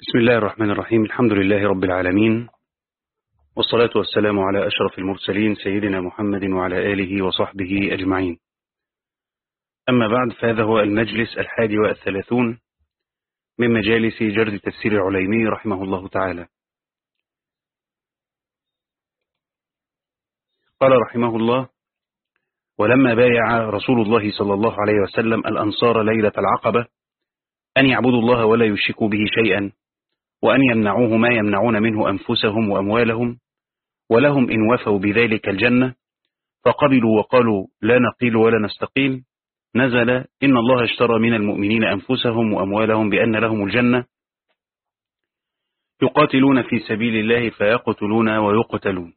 بسم الله الرحمن الرحيم. الحمد لله رب العالمين. والصلاة والسلام على أشرف المرسلين سيدنا محمد وعلى آله وصحبه أجمعين. أما بعد فهذا هو المجلس الحادي والثلاثون من مجالس جرد تفسير العليمي رحمه الله تعالى. قال رحمه الله ولما بايع رسول الله صلى الله عليه وسلم الأنصار ليلة العقبة أن يعبدوا الله ولا يشركوا به شيئا وأن يمنعوه ما يمنعون منه أنفسهم وأموالهم ولهم إن وفوا بذلك الجنة فقبلوا وقالوا لا نقيل ولا نستقيل نزل إن الله اشترى من المؤمنين أنفسهم وأموالهم بأن لهم الجنة. يقاتلون في سبيل الله فيقتلون ويقتلون.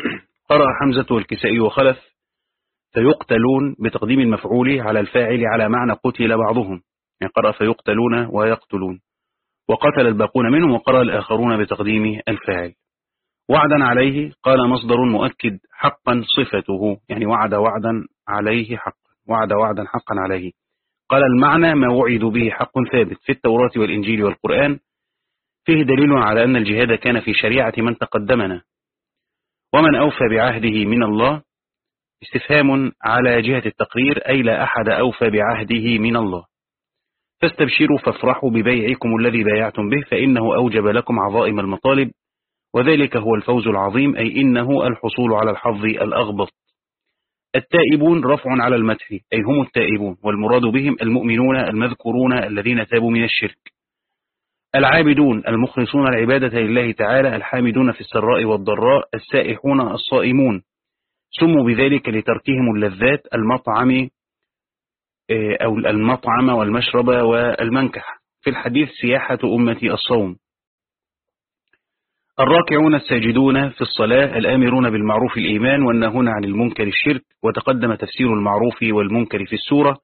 قرأ حمزة والكسائي وخلف فيقتلون بتقديم المفعول على الفاعل على معنى قتل بعضهم يعني قرأ فيقتلون ويقتلون. وقتل الباقون منهم وقرأ الآخرون بتقديم الفاعل. وعدا عليه قال مصدر مؤكد حقا صفته يعني وعد وعدا عليه حقا وعد وعدا حقا عليه. قال المعنى ما وعدوا به حق ثابت في التوراة والإنجيل والقرآن فيه دليل على أن الجهاد كان في شريعة من تقدمنا. ومن أوفى بعهده من الله استفهام على جهة التقرير أي لا أحد أوفى بعهده من الله. فاستبشروا فافرحوا ببيعكم الذي بايعتم به فإنه أوجب لكم عظائم المطالب وذلك هو الفوز العظيم أي إنه الحصول على الحظ الأغبط. التائبون رفع على المدح أي هم التائبون والمراد بهم المؤمنون المذكورون الذين تابوا من الشرك. العابدون المخلصون العبادة لله تعالى الحامدون في السراء والضراء السائحون الصائمون. سموا بذلك لتركهم اللذات المطعم أو المطعم والمشرب والمنكح. في الحديث سياحة أمتي الصوم. الراكعون الساجدون في الصلاة الآمرون بالمعروف الإيمان والنهون عن المنكر الشرك وتقدم تفسير المعروف والمنكر في السورة.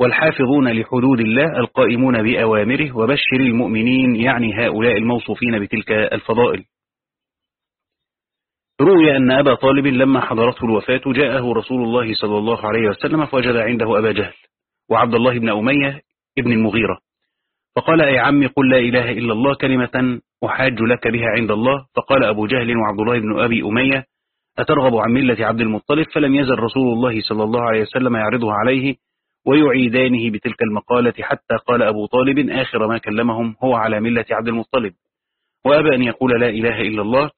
والحافظون لحدود الله القائمون بأوامره وبشر المؤمنين يعني هؤلاء الموصوفين بتلك الفضائل. روي أن أبا طالب لما حضرته الوفاة جاءه رسول الله صلى الله عليه وسلم فوجد عنده أبا جهل وعبد الله بن أمية ابن المغيرة. فقال أي عمي قل لا إله إلا الله كلمة أحاج لك بها عند الله. فقال أبو جهل وعبد الله بن أبي أمية أترغب عن ملة عبد المطلب؟ فلم يزل رسول الله صلى الله عليه وسلم يعرضها عليه ويعيدانه بتلك المقالة حتى قال أبو طالب آخر ما كلمهم هو على ملة عبد المطلب. وأبى أن يقول لا إله إلا الله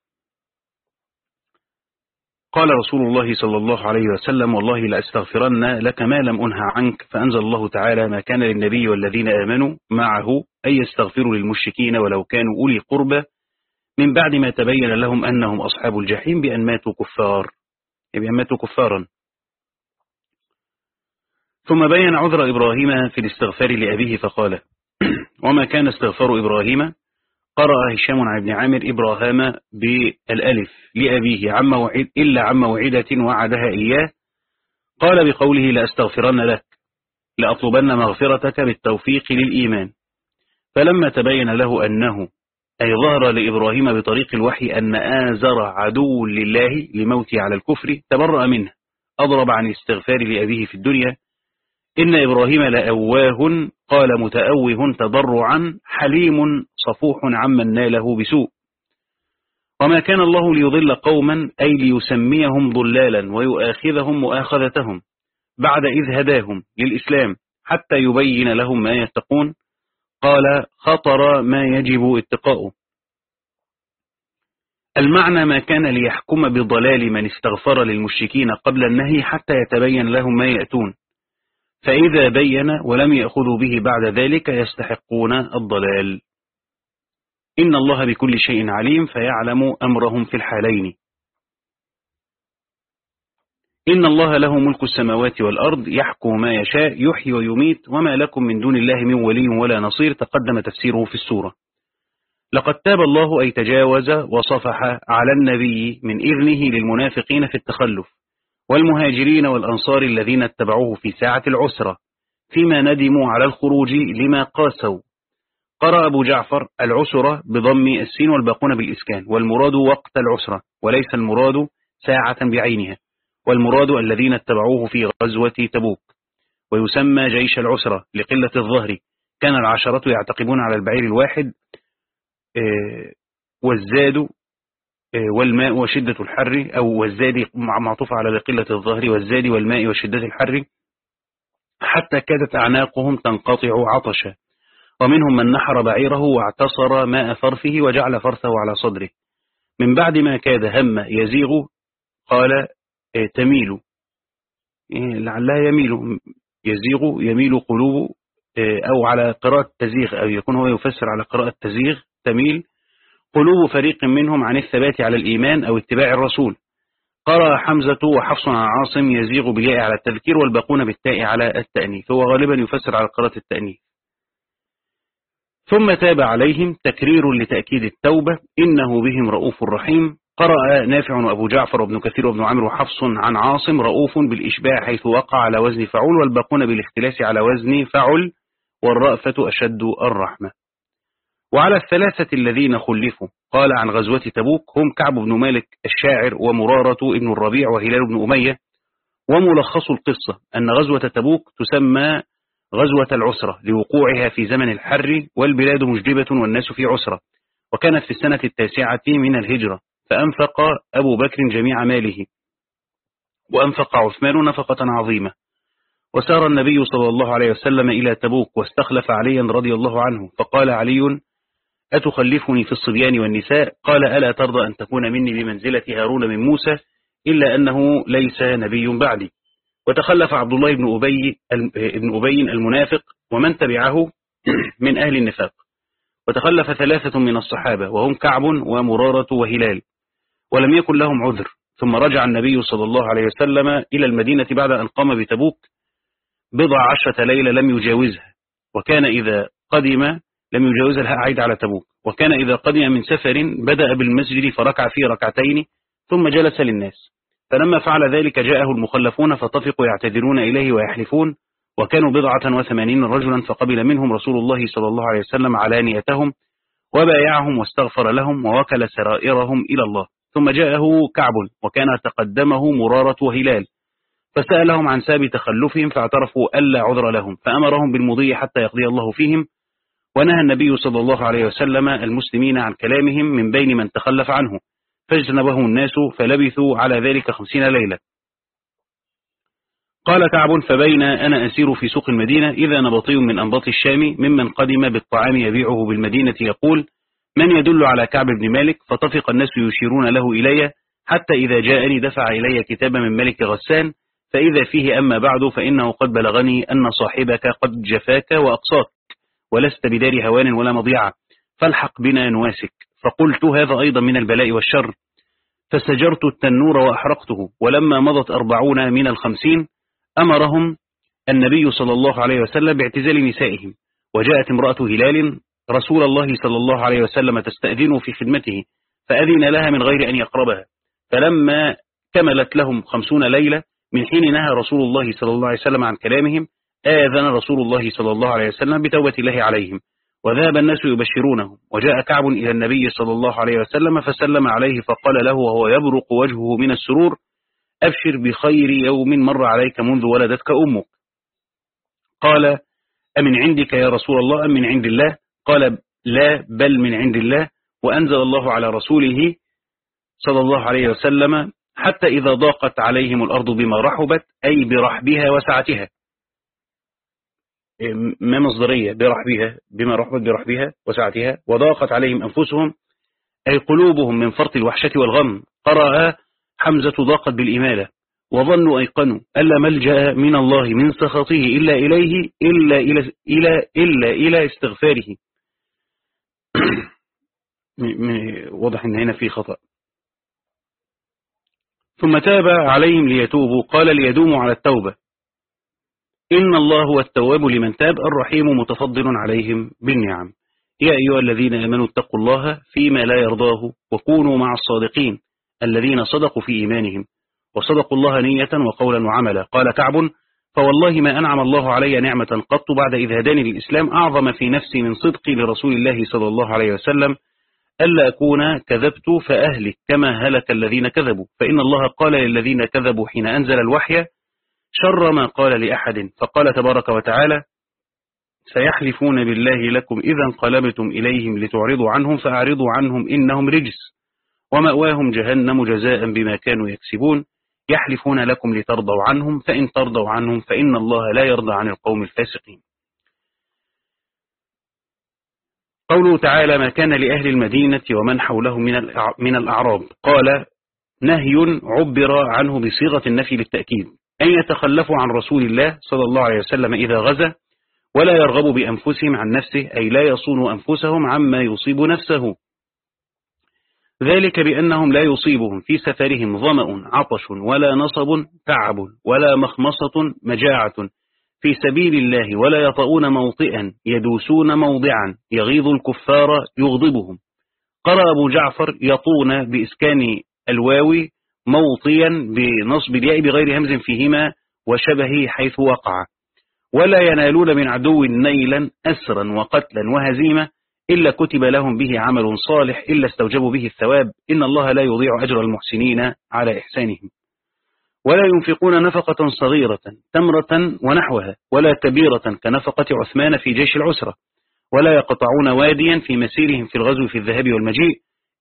قال رسول الله صلى الله عليه وسلم والله لأستغفرن لك ما لم أنهى عنك فأنزل الله تعالى ما كان للنبي والذين آمنوا معه أن يستغفروا للمشركين ولو كانوا أولي قربى من بعد ما تبين لهم أنهم أصحاب الجحيم بأن ماتوا كفار. بأن ماتوا كفارا. ثم بين عذر إبراهيم في الاستغفار لأبيه فقال وما كان استغفار إبراهيم قرأ هشام عن ابن عامر إبراهام بالألف لأبيه عم وعد إلا عم وعدة وعدها إياه قال بقوله لأستغفرن لك لأطلبن مغفرتك بالتوفيق للإيمان. فلما تبين له أنه أي ظهر لإبراهيم بطريق الوحي أن آزر عدو لله لموته على الكفر تبرأ منه أضرب عن الاستغفار لأبيه في الدنيا إن إبراهيم لأواه قال متأوه تضرعا حليم صفوح عمن ناله بسوء. وما كان الله ليضل قوما أي ليسميهم ضلالا ويؤاخذهم مؤاخذتهم بعد إذ هداهم للإسلام حتى يبين لهم ما يتقون. قال خطر ما يجب اتقاؤه. المعنى ما كان ليحكم بضلال من استغفر للمشركين قبل النهي حتى يتبين لهم ما يأتون. فإذا بين ولم يأخذوا به بعد ذلك يستحقون الضلال. إن الله بكل شيء عليم فيعلم أمرهم في الحالين. إن الله له ملك السماوات والأرض يحكم ما يشاء يحيي ويميت وما لكم من دون الله من ولي ولا نصير تقدم تفسيره في السورة. لقد تاب الله أي تجاوز وصفح على النبي من إذنه للمنافقين في التخلف. والمهاجرين والأنصار الذين اتبعوه في ساعة العسرة فيما ندموا على الخروج لما قاسوا. قرأ أبو جعفر العسرة بضم السين والباقون بالإسكان والمراد وقت العسرة وليس المراد ساعة بعينها والمراد الذين اتبعوه في غزوة تبوك. ويسمى جيش العسرة لقلة الظهر. كان العشرة يعتقبون على البعير الواحد والزاد والماء وشدة الحر أو والزاد معطوف على قلة الظهر والزاد والماء وشدة الحر. حتى كادت أعناقهم تنقطع عطشا. ومنهم من نحر بعيره واعتصر ماء فرثه وجعل فرثه على صدره. من بعد ما كاد هم يزيغ قال تميل. لعلها يميل. يزيغ يميل قلوب أو على قراءة تزيغ أو يكون هو يفسر على قراءة تزيغ تميل. قلوب فريق منهم عن الثبات على الإيمان أو اتباع الرسول. قرأ حمزة وحفص عن عاصم يزيغ بالياء على التذكير والباقون بالتاء على التأنيث. هو غالبا يفسر على قراءة التأنيث. ثم تاب عليهم تكرير لتأكيد التوبة. إنه بهم رؤوف رحيم. قرأ نافع وأبو جعفر وابن كثير وابن عمرو وحفص عن عاصم رؤوف بالإشباع حيث وقع على وزن فعول والباقون بالاختلاس على وزن فعل والرأفة أشد الرحمة. وعلى الثلاثة الذين خلفوا قال عن غزوة تبوك هم كعب بن مالك الشاعر ومرارة ابن الربيع وهلال بن أمية وملخص القصة أن غزوة تبوك تسمى غزوة العسرة لوقوعها في زمن الحر والبلاد مجدبة والناس في عسرة وكانت في السنة التاسعة من الهجرة فأنفق أبو بكر جميع ماله وأنفق عثمان نفقة عظيمة وسار النبي صلى الله عليه وسلم إلى تبوك واستخلف عليا رضي الله عنه فقال علي أتخلفني في الصبيان والنساء؟ قال ألا ترضى أن تكون مني بمنزلة هارون من موسى إلا أنه ليس نبي بعدي. وتخلف عبد الله بن أبي, بن أبي المنافق ومن تبعه من أهل النفاق. وتخلف ثلاثة من الصحابة وهم كعب ومرارة وهلال. ولم يكن لهم عذر. ثم رجع النبي صلى الله عليه وسلم إلى المدينة بعد أن قام بتبوك. بضع عشرة ليلة لم يجاوزها. وكان إذا قدم لم يجاوزها عيد على تبوك. وكان إذا قدم من سفر بدأ بالمسجد فركع فيه ركعتين ثم جلس للناس. فلما فعل ذلك جاءه المخلفون فطفقوا يعتذرون إليه ويحلفون. وكانوا بضعة وثمانين رجلا فقبل منهم رسول الله صلى الله عليه وسلم علانيتهم وبايعهم واستغفر لهم ووكل سرائرهم إلى الله. ثم جاءه كعب وكان تقدمه مرارة وهلال. فسألهم عن ساب تخلفهم فاعترفوا ألا عذر لهم فأمرهم بالمضي حتى يقضي الله فيهم. ونهى النبي صلى الله عليه وسلم المسلمين عن كلامهم من بين من تخلف عنه فاجتنبهم الناس فلبثوا على ذلك خمسين ليلة. قال كعب فبين أنا أسير في سوق المدينة إذا نبطي من أنباط الشام ممن قدم بالطعام يبيعه بالمدينة يقول من يدل على كعب بن مالك؟ فطفق الناس يشيرون له إلي حتى إذا جاءني دفع إلي كتابا من ملك غسان فإذا فيه أما بعد فإنه قد بلغني أن صاحبك قد جفاك وأقصاك. ولست بدار هوان ولا مضيعة. فالحق بنا نواسك. فقلت هذا أيضا من البلاء والشر. فسجرت التنور وأحرقته. ولما مضت أربعون من الخمسين أمرهم النبي صلى الله عليه وسلم باعتزال نسائهم. وجاءت امرأة هلال رسول الله صلى الله عليه وسلم تستأذن في خدمته فأذن لها من غير أن يقربها. فلما كملت لهم خمسون ليلة من حين نهى رسول الله صلى الله عليه وسلم عن كلامهم آذن رسول الله صلى الله عليه وسلم بتوبة الله عليهم وذهب الناس يبشرونه وجاء كعب إلى النبي صلى الله عليه وسلم فسلم عليه فقال له وهو يبرق وجهه من السرور أبشر بخير يوم مر عليك منذ ولدتك أمك. قال أمن عندك يا رسول الله أم من عند الله؟ قال لا بل من عند الله وأنزل الله على رسوله صلى الله عليه وسلم حتى إذا ضاقت عليهم الأرض بما رحبت أي برحبها وسعتها. ما مصدرية برحبها بما رحبت برحبها وسعتها وضاقت عليهم أنفسهم أي قلوبهم من فرط الوحشة والغم. قرأ حمزة ضاقت بالإمالة وظنوا أيقنوا ألا ملجأ من الله من سخطه إلا إليه إلا إلى, إلى, إلا إلى استغفاره. واضح أن هنا في خطأ. ثم تاب عليهم ليتوبوا قال ليدوموا على التوبة. إن الله هو التواب لمن تاب الرحيم متفضل عليهم بالنعم. يا أيها الذين آمنوا اتقوا الله فيما لا يرضاه وكونوا مع الصادقين الذين صدقوا في إيمانهم وصدقوا الله نية وقولا وعملا. قال كعب فوالله ما أنعم الله علي نعمة قط بعد إذ هداني للإسلام أعظم في نفسي من صدقي لرسول الله صلى الله عليه وسلم. ألا أكون كذبت فأهلك كما هلك الذين كذبوا. فإن الله قال للذين كذبوا حين أنزل الوحي شر ما قال لأحد فقال تبارك وتعالى سيحلفون بالله لكم إذا انقلبتم إليهم لتعرضوا عنهم فأعرضوا عنهم إنهم رجس ومأواهم جهنم جزاء بما كانوا يكسبون. يحلفون لكم لترضوا عنهم فإن ترضوا عنهم فإن الله لا يرضى عن القوم الفاسقين. قوله تعالى ما كان لأهل المدينة ومن حولهم من الأعراب. قال نهي عبر عنه بصيغة النفي للتأكيد أن يتخلفوا عن رسول الله صلى الله عليه وسلم إذا غزا ولا يرغبوا بأنفسهم عن نفسه أي لا يصونوا أنفسهم عما يصيب نفسه. ذلك بأنهم لا يصيبهم في سفرهم ظمأ عطش ولا نصب تعب ولا مخمصة مجاعة. في سبيل الله ولا يطؤون موطئا يدوسون موضعا يغيظ الكفار يغضبهم. قرأ أبو جعفر يطون بإسكان الواوي موطيا بنصب الياء بغير همز فيهما وشبهه حيث وقع. ولا ينالون من عدو نيلا أسرا وقتلا وهزيمة إلا كتب لهم به عمل صالح إلا استوجبوا به الثواب. إن الله لا يضيع أجر المحسنين على إحسانهم. ولا ينفقون نفقة صغيرة تمرة ونحوها ولا كبيرة كنفقة عثمان في جيش العسرة. ولا يقطعون واديا في مسيرهم في الغزو في الذهاب والمجيء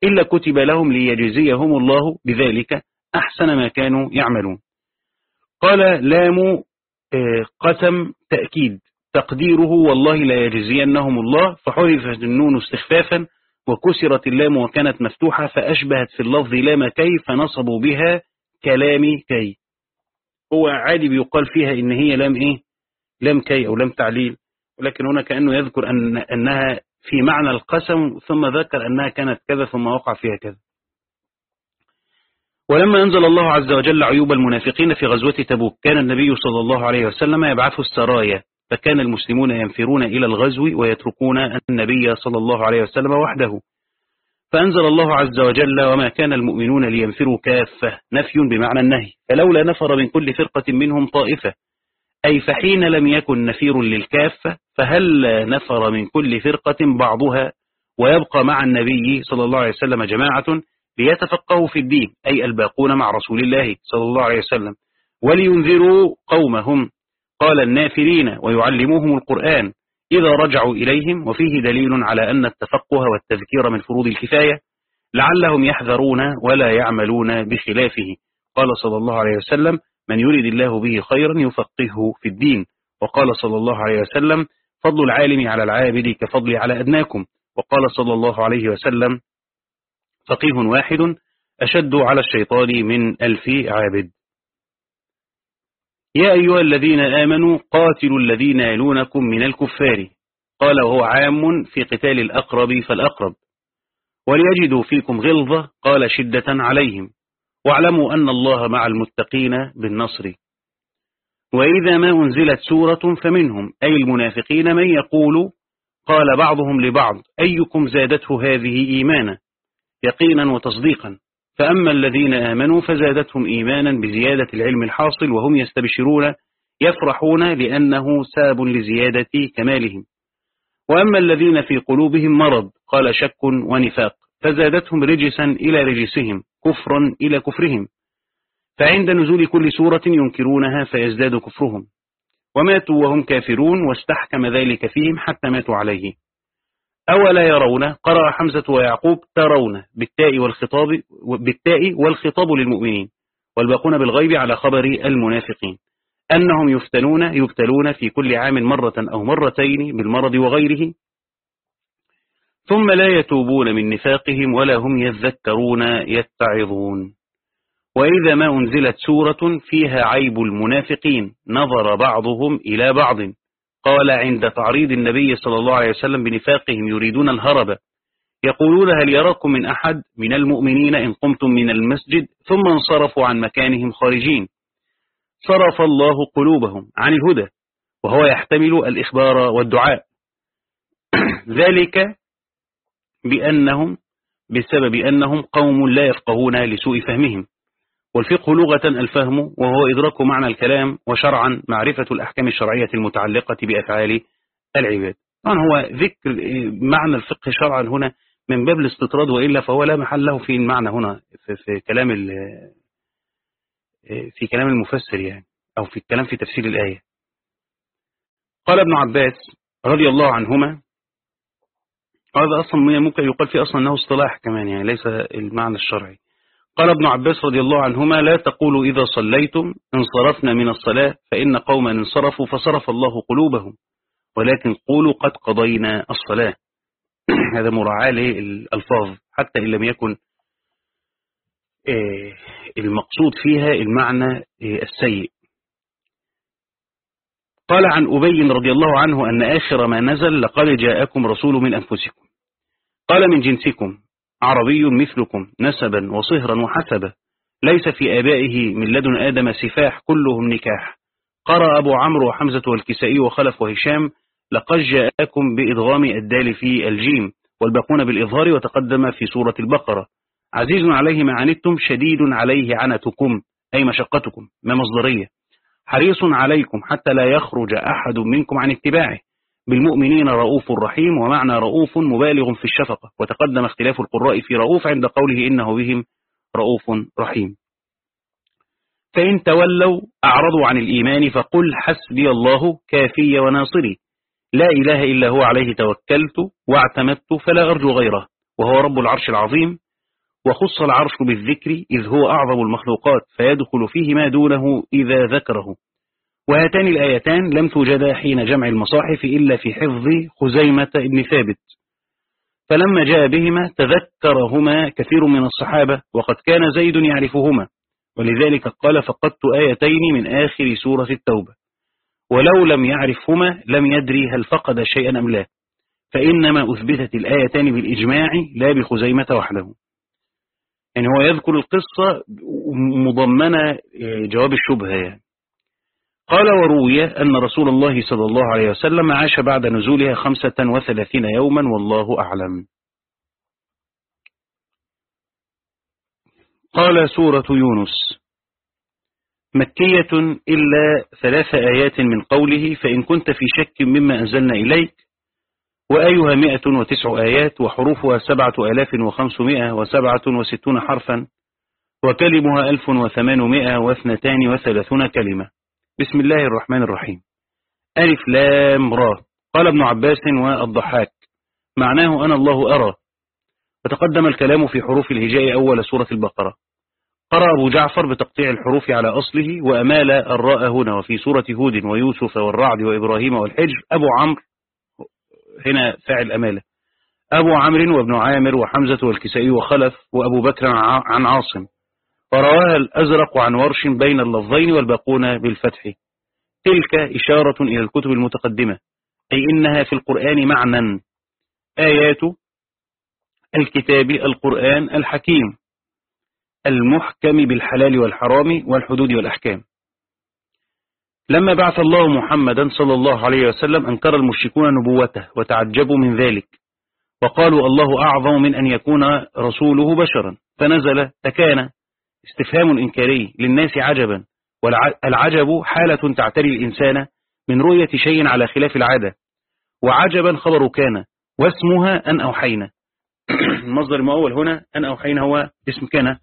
إلا كتب لهم ليجزيهم الله بذلك أحسن ما كانوا يعملون. قال لام آه، قسم تأكيد. تقديره والله لا يجزينهم الله فحرفت النون استخفافا وكسرت اللام وكانت مفتوحة فأشبهت في اللفظ لام كي فنصبوا بها كلام كي. هو عادي بيقال فيها إن هي لام إيه؟ لام كي أو لام تعليل ولكن هنا كأنه يذكر أن أنها في معنى القسم ثم ذكر أنها كانت كذا ثم وقع فيها كذا. ولما أنزل الله عز وجل عيوب المنافقين في غزوة تبوك كان النبي صلى الله عليه وسلم يبعث السرايا فكان المسلمون ينفرون إلى الغزو ويتركون النبي صلى الله عليه وسلم وحده. فأنزل الله عز وجل وما كان المؤمنون لينفروا كافة نفي بمعنى النهي فلولا نفر من كل فرقة منهم طائفة. أي فحين لم يكن نفير للكافة فهل نفر من كل فرقة بعضها؟ ويبقى مع النبي صلى الله عليه وسلم جماعة ليتفقهوا في الدين أي الباقون مع رسول الله صلى الله عليه وسلم ولينذروا قومهم. قال النافرين ويعلموهم القرآن إذا رجعوا إليهم وفيه دليل على أن التفقه والتذكير من فروض الكفاية لعلهم يحذرون ولا يعملون بخلافه. قال صلى الله عليه وسلم من يريد الله به خيرا يفقهه في الدين. وقال صلى الله عليه وسلم فضل العالم على العابد كفضل على أدناكم. وقال صلى الله عليه وسلم فقيه واحد أشد على الشيطان من ألف عابد. يا أيها الذين آمنوا قاتلوا الذين يلونكم من الكفار. قال وهو عام في قتال الأقرب فالأقرب. وليجدوا فيكم غلظة قال شدة عليهم. واعلموا أن الله مع المتقين بالنصر. وإذا ما أنزلت سورة فمنهم أي المنافقين من يقول قال بعضهم لبعض أيكم زادته هذه إيمانا؟ يقينا وتصديقا. فأما الذين آمنوا فزادتهم إيمانا بزيادة العلم الحاصل وهم يستبشرون يفرحون لأنه ساب لزيادة كمالهم. وأما الذين في قلوبهم مرض قال شك ونفاق فزادتهم رجسا إلى رجسهم كفرا إلى كفرهم. فعند نزول كل سورة ينكرونها فيزداد كفرهم. وماتوا وهم كافرون واستحكم ذلك فيهم حتى ماتوا عليه. أولا يرون قرأ حمزة ويعقوب ترون بالتاء والخطاب بالتاء والخطاب للمؤمنين والباقون بالغيب على خبر المنافقين. أنهم يفتنون يبتلون في كل عام مرة أو مرتين بالمرض وغيره. ثم لا يتوبون من نفاقهم ولا هم يذكرون يتعظون. وإذا ما أنزلت سورة فيها عيب المنافقين نظر بعضهم إلى بعض. قال عند تعريض النبي صلى الله عليه وسلم بنفاقهم يريدون الهرب. يقولون هل يراكم من أحد من المؤمنين إن قمتم من المسجد؟ ثم انصرفوا عن مكانهم خارجين. صرف الله قلوبهم عن الهدى وهو يحتمل الإخبار والدعاء. ذلك بأنهم بسبب أنهم قوم لا يفقهون لسوء فهمهم. والفقه لغة الفهم وهو إدراك معنى الكلام وشرعا معرفة الأحكام الشرعية المتعلقة بأفعال العباد. طبعا هو ذكر معنى الفقه شرعا هنا من باب الاستطراد وإلا فهو لا محل له في المعنى هنا في, في كلام في كلام المفسر يعني أو في الكلام في تفسير الآية. قال ابن عباس رضي الله عنهما هذا أصلا ممكن يقال فيه أصلا أنه اصطلاح كمان يعني ليس المعنى الشرعي. قال ابن عباس رضي الله عنهما لا تقولوا إذا صليتم انصرفنا من الصلاة فإن قوما انصرفوا فصرف الله قلوبهم ولكن قولوا قد قضينا الصلاة. هذا مراعاة للألفاظ حتى إن لم يكن آه، المقصود فيها المعنى آه، السيء. قال عن أبي رضي الله عنه أن آخر ما نزل لقد جاءكم رسول من أنفسكم. قال من جنسكم. عربي مثلكم نسبا وصهرا وحسبا. ليس في آبائه من لدن آدم سفاح كلهم نكاح. قرأ أبو عمرو وحمزة والكسائي وخلف وهشام لقد جاءكم بإضغام الدال في الجيم والباقون بالإظهار وتقدم في سورة البقرة. عزيز عليه ما عنتم شديد عليه عنتكم. أي مشقتكم ما مصدرية. حريص عليكم حتى لا يخرج أحد منكم عن اتباعه. بالمؤمنين رؤوف رحيم ومعنى رؤوف مبالغ في الشفقة وتقدم اختلاف القراء في رؤوف عند قوله إنه بهم رؤوف رحيم. فإن تولوا أعرضوا عن الإيمان فقل حسبي الله كافي وناصري. لا إله إلا هو عليه توكلت واعتمدت فلا أرجو غيره وهو رب العرش العظيم وخص العرش بالذكر إذ هو أعظم المخلوقات فيدخل فيه ما دونه إذا ذكره. وهاتان الآيتان لم توجدا حين جمع المصاحف إلا في حفظ خزيمة ابن ثابت. فلما جاء بهما تذكرهما كثير من الصحابة وقد كان زيد يعرفهما ولذلك قال فقدت آيتين من آخر سورة التوبة. ولو لم يعرفهما لم يدري هل فقد شيئا أم لا. فإنما أثبتت الآيتان بالإجماع لا بخزيمة وحده. يعني هو يذكر القصة مضمنة جواب الشبهة يعني. قال وروي أن رسول الله صلى الله عليه وسلم عاش بعد نزولها خمسة وثلاثين يوما والله أعلم. قال سورة يونس مكية إلا ثلاث آيات من قوله فإن كنت في شك مما أنزلنا إليك وأيها مئة وتسع آيات وحروفها سبعة آلاف وخمسمائة وسبعة وستون حرفا وكلمها ألف وثمانمائة واثنتان وثلاثون كلمة. بسم الله الرحمن الرحيم ألف لام را قال ابن عباس والضحاك. معناه أنا الله أرى. وتقدم الكلام في حروف الهجاء أول سورة البقرة. قرأ أبو جعفر بتقطيع الحروف على أصله وأمال الراء هنا. وفي سورة هود ويوسف والرعد وإبراهيم والحجر. أبو عمرو. هنا فاعل أمالة. أبو عمرو وابن عامر وحمزة والكسائي وخلف. وأبو بكر عن عاصم. ورواها الأزرق عن ورش بين اللفظين والباقون بالفتح. تلك إشارة إلى الكتب المتقدمة أي إنها في القرآن معنى. آيات الكتاب القرآن الحكيم المحكم بالحلال والحرام والحدود والأحكام. لما بعث الله محمدا صلى الله عليه وسلم أنكر المشركون نبوته وتعجبوا من ذلك وقالوا الله أعظم من أن يكون رسوله بشرا. فنزل تكان استفهام إنكاري للناس عجبا والعجب حالة تعتري الإنسان من رؤية شيء على خلاف العادة. وعجبا خبر كان واسمها أن أوحينا. المصدر المؤول هنا؟ أن أوحينا هو اسم كان.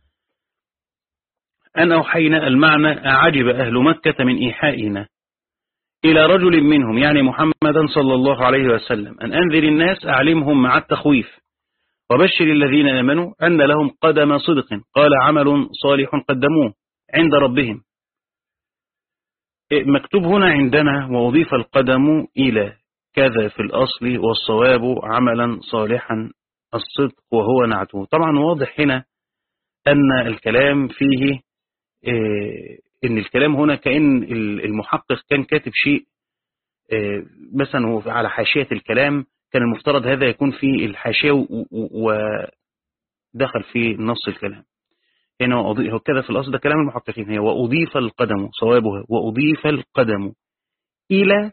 أن أوحينا المعنى أعجب أهل مكة من إيحائنا. إلى رجل منهم يعني محمدا صلى الله عليه وسلم أن أنذر الناس أعلمهم مع التخويف. وبشر الذين آمنوا أن لهم قدم صدق. قال عمل صالح قدموه عند ربهم. مكتوب هنا عندنا وأضيف القدم إلى كذا في الأصل والصواب عملا صالحا الصدق وهو نعته. طبعا واضح هنا أن الكلام فيه آه، إن الكلام هنا كأن المحقق كان كاتب شيء آه، مثلا على حاشية الكلام كان المفترض هذا يكون في الحاشية ودخل في نص الكلام. هنا هو كذا في الأصل ده كلام المحققين هي وأضيف القدم صوابها وأضيف القدم إلى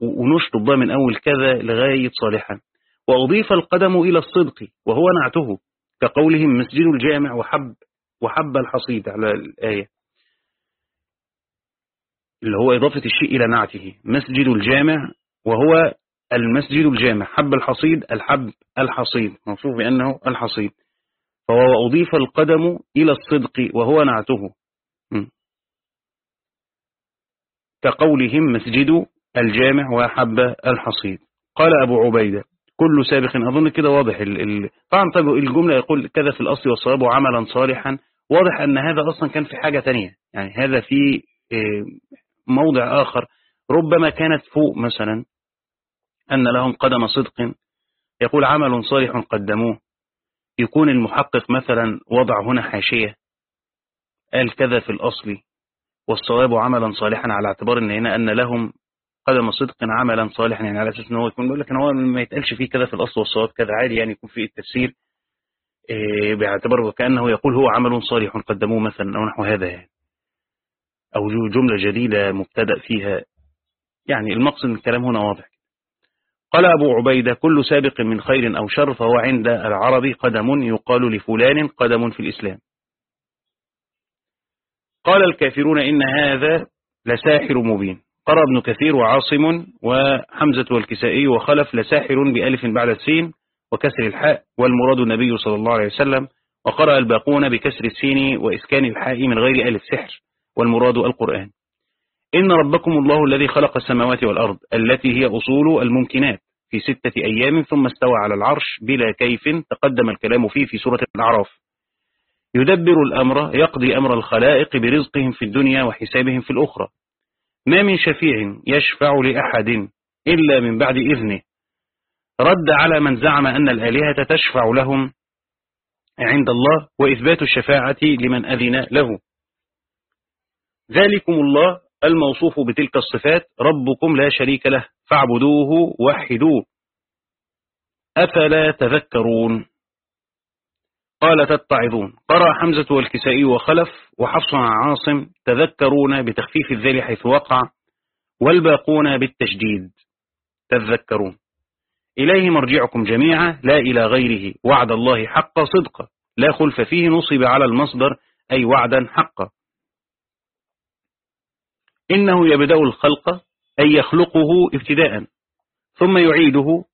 ونشطب بقى من أول كذا لغاية صالحا وأضيف القدم إلى الصدق وهو نعته كقولهم مسجد الجامع وحب وحب الحصيد على الآية. اللي هو إضافة الشيء إلى نعته مسجد الجامع وهو المسجد الجامع حب الحصيد الحب الحصيد موصوف بأنه الحصيد. فهو أضيف القدم إلى الصدق وهو نعته. كقولهم مسجد الجامع وحب الحصيد. قال أبو عبيدة كل سابق أظن كده واضح. طبعا طيب الجملة يقول كذا في الأصل والصواب عملا صالحا. واضح أن هذا أصلا كان في حاجة تانية يعني هذا في موضع آخر. ربما كانت فوق مثلا. أن لهم قدم صدق. يقول عمل صالح قدموه. يكون المحقق مثلا وضع هنا حاشية. قال كذا في الأصل. والصواب عملا صالحا على اعتبار إن هنا أن لهم قدم صدق عملا صالحا. يعني على أساس إن هو يكون يقول لك إن هو ما يتقالش فيه كذا في الأصل والصواب كذا. عادي يعني يكون في التفسير إيه باعتبار وكأنه يقول هو عمل صالح قدموه مثلا أو نحو هذا يعني. أو جملة جديدة مبتدأ فيها. يعني المقصد من الكلام هنا واضح. قال أبو عبيدة كل سابق من خير أو شر فهو عند العرب قدم يقال لفلان قدم في الإسلام. قال الكافرون إن هذا لساحر مبين. قرأ ابن كثير وعاصم وحمزة والكسائي وخلف لساحر بألف بعد السين وكسر الحاء والمراد النبي صلى الله عليه وسلم. وقرأ الباقون بكسر السين وإسكان الحاء من غير ألف سحر والمراد القرآن. إن ربكم الله الذي خلق السماوات والأرض التي هي أصول الممكنات في ستة أيام ثم استوى على العرش بلا كيف تقدم الكلام فيه في سورة الأعراف. يدبر الأمر يقضي أمر الخلائق برزقهم في الدنيا وحسابهم في الأخرى. ما من شفيع يشفع لأحد إلا من بعد إذنه. رد على من زعم أن الآلهة تشفع لهم عند الله وإثبات الشفاعة لمن أذن له. ذلكم الله الموصوف بتلك الصفات ربكم لا شريك له فاعبدوه وحدوه. أفلا تذكرون؟ قال تتعظون. قرأ حمزة والكسائي وخلف وحفص عاصم تذكرون بتخفيف الذال حيث وقع والباقون بالتشديد. تذكرون. إليه مرجعكم جميعا لا إلى غيره. وعد الله حق صدق لا خلف فيه نصب على المصدر أي وعدا حقا إنه يبدأ الخلق أي يخلقه ابتداء ثم يعيده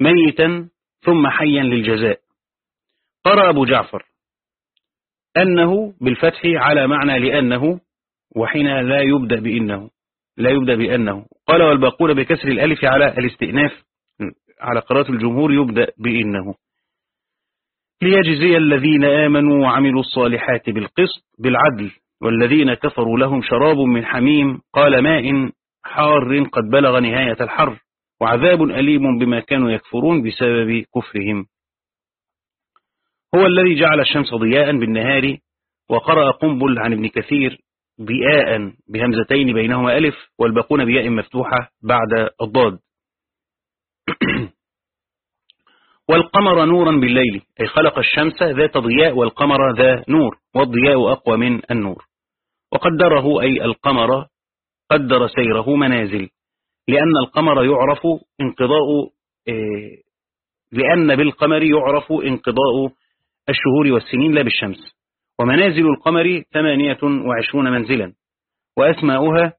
ميتا ثم حيا للجزاء. قرأ أبو جعفر أنه بالفتح على معنى لأنه وحين لا يبدأ بإنه لا يبدأ بأنه. قال والباقون بكسر الألف على الاستئناف على قراءة الجمهور يبدأ بإنه. ليجزي الذين آمنوا وعملوا الصالحات بالقسط بالعدل والذين كفروا لهم شراب من حميم قال ماء حار قد بلغ نهاية الحر وعذاب أليم بما كانوا يكفرون بسبب كفرهم. هو الذي جعل الشمس ضياء بالنهار وقرأ قنبل عن ابن كثير بياء بهمزتين بينهما ألف والباقون بياء مفتوحة بعد الضاد. والقمر نورا بالليل أي خلق الشمس ذات ضياء والقمر ذا نور والضياء أقوى من النور. وقدره أي القمر قدر سيره منازل لأن القمر يعرف انقضاء آه، لأن بالقمر يعرف انقضاء الشهور والسنين لا بالشمس. ومنازل القمر ثمانية وعشرون منزلا وأسماؤها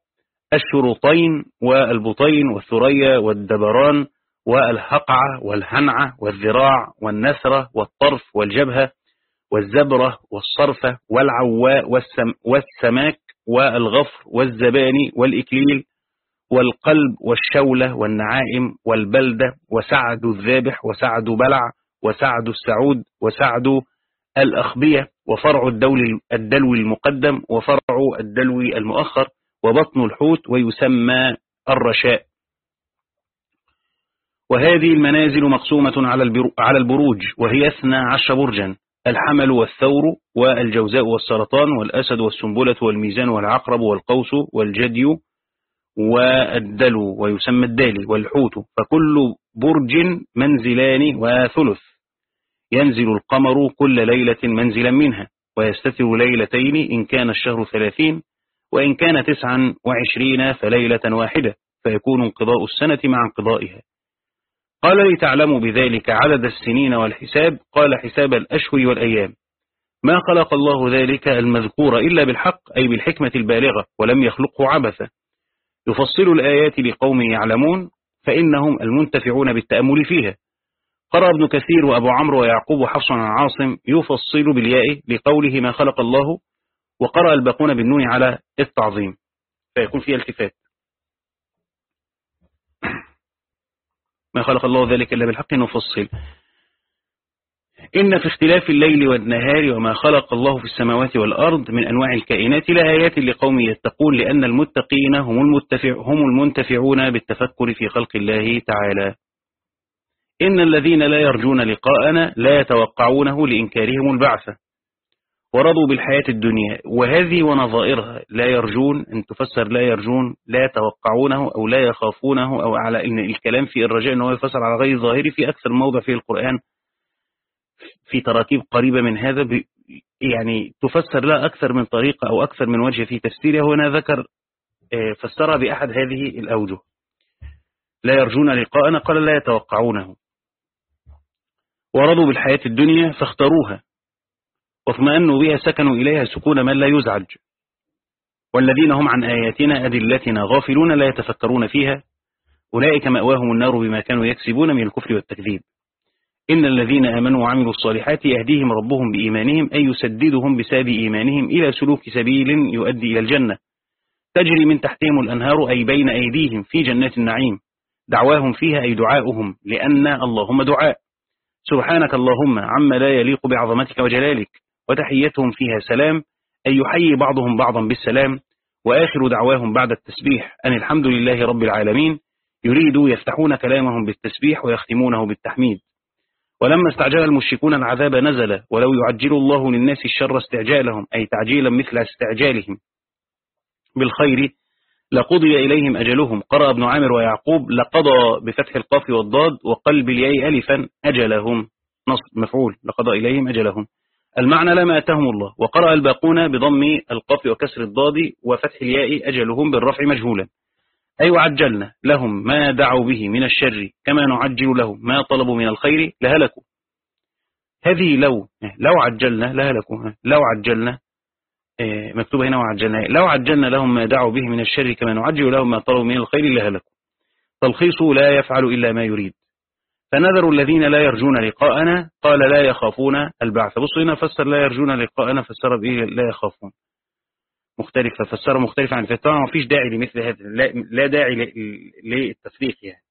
الشروطين والبطين والثريا والدبران والهقعة والهنعة والذراع والنثرة والطرف والجبهة والزبرة والصرفة والعواء والسم والسماك والغفر والزباني والإكليل والقلب والشولة والنعائم والبلدة وسعد الذابح وسعد بلع وسعد السعود وسعد الأخبية وفرع الدول الدلو المقدم وفرع الدلو المؤخر وبطن الحوت ويسمى الرشاء. وهذه المنازل مقسومة على البروج وهي اثنى عشر برجا. الحمل والثور والجوزاء والسرطان والأسد والسنبلة والميزان والعقرب والقوس والجدي والدلو ويسمى الدالي والحوت فكل برج منزلان وثلث. ينزل القمر كل ليلة منزلا منها ويستتر ليلتين إن كان الشهر ثلاثين وإن كان تسعا وعشرين فليلة واحدة فيكون انقضاء السنة مع انقضائها. قال لتعلموا بذلك عدد السنين والحساب؟ قال حساب الأشهر والأيام. ما خلق الله ذلك المذكور إلا بالحق أي بالحكمة البالغة ولم يخلقه عبثا. يفصل الآيات لقوم يعلمون فإنهم المنتفعون بالتأمل فيها. قرأ ابن كثير وأبو عمرو ويعقوب وحفص عن عاصم يفصل بالياء لقوله ما خلق الله وقرأ الباقون بالنون على التعظيم. فيكون فيها التفات. ما خلق الله ذلك إلا بالحق نفصل. إن في اختلاف الليل والنهار وما خلق الله في السماوات والأرض من أنواع الكائنات لآيات لقوم يتقون لأن المتقين هم, المتفع هم المنتفعون بالتفكر في خلق الله تعالى. إن الذين لا يرجون لقاءنا لا يتوقعونه لإنكارهم البعث. ورضوا بالحياة الدنيا. وهذه ونظائرها لا يرجون أن تفسر لا يرجون لا يتوقعونه أو لا يخافونه أو على إن الكلام في الرجاء أنه يفسر على غير ظاهري في أكثر موضع في القرآن في تراكيب قريبة من هذا يعني تفسر لا أكثر من طريقة أو أكثر من وجه في تفسيرها هنا ذكر آه، فسرها بأحد هذه الأوجه. لا يرجون لقاءنا قال لا يتوقعونه. ورضوا بالحياة الدنيا فاختاروها. واطمأنوا بها سكنوا إليها سكون من لا يزعج. والذين هم عن آياتنا أدلتنا غافلون لا يتفكرون فيها. أولئك مأواهم النار بما كانوا يكسبون من الكفر والتكذيب. إن الذين آمنوا وعملوا الصالحات يهديهم ربهم بإيمانهم أي يسددهم بسبب إيمانهم إلى سلوك سبيل يؤدي إلى الجنة. تجري من تحتهم الأنهار أي بين أيديهم في جنات النعيم. دعواهم فيها أي دعاؤهم لأن اللهم دعاء. سبحانك اللهم عما لا يليق بعظمتك وجلالك. وتحيتهم فيها سلام أي يحيي بعضهم بعضا بالسلام وآخر دعواهم بعد التسبيح أن الحمد لله رب العالمين يريدوا يفتحون كلامهم بالتسبيح ويختمونه بالتحميد. ولما استعجل المشركون العذاب نزل ولو يعجل الله للناس الشر استعجالهم أي تعجيلا مثل استعجالهم بالخير لقضي إليهم أجلهم. قرأ ابن عامر ويعقوب لقضى بفتح القاف والضاد وقلب الياء ألفا أجلهم. نصب مفعول. لقضى إليهم أجلهم. المعنى لما أتهم الله. وقرأ الباقون بضم القاف وكسر الضاد وفتح الياء أجلهم بالرفع مجهولا. أي وعجلنا لهم ما دعوا به من الشر كما نعجل لهم ما طلبوا من الخير لهلكوا. هذه لو لو عجلنا لهلكوا. لو عجلنا إيه، مكتوبة هنا وعجلنا. لو عجلنا لهم ما دعوا به من الشر كما نعجل لهم ما طلبوا من الخير لهلكوا. تلخيص لا يفعل إلا ما يريد. فنذر الذين لا يرجون لقاءنا. قال لا يخافون البعث. بصوا هنا فسر لا يرجون لقاءنا فسر بإيه لا يخافون. مختلفة فسر مختلفة عن الفتوى ما فيش داعي لمثل هذا. لا داعي للتفريق يعني.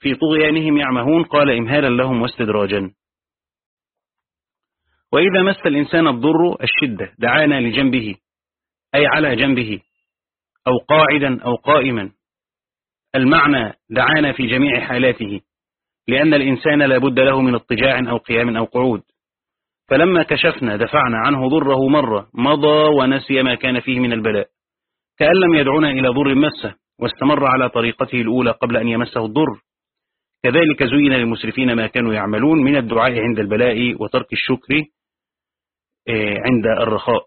في طغيانهم يعمهون قال إمهالا لهم واستدراجا. وإذا مس الإنسان الضر الشدة دعانا لجنبه أي على جنبه أو قاعدا أو قائما. المعنى دعانا في جميع حالاته. لأن الإنسان لا بد له من اضطجاع أو قيام أو قعود. فلما كشفنا دفعنا عنه ضره مرة مضى ونسي ما كان فيه من البلاء. كأن لم يدعونا إلى ضر مسه واستمر على طريقته الأولى قبل أن يمسه الضر. كذلك زين للمسرفين ما كانوا يعملون من الدعاء عند البلاء وترك الشكر آه، عند الرخاء.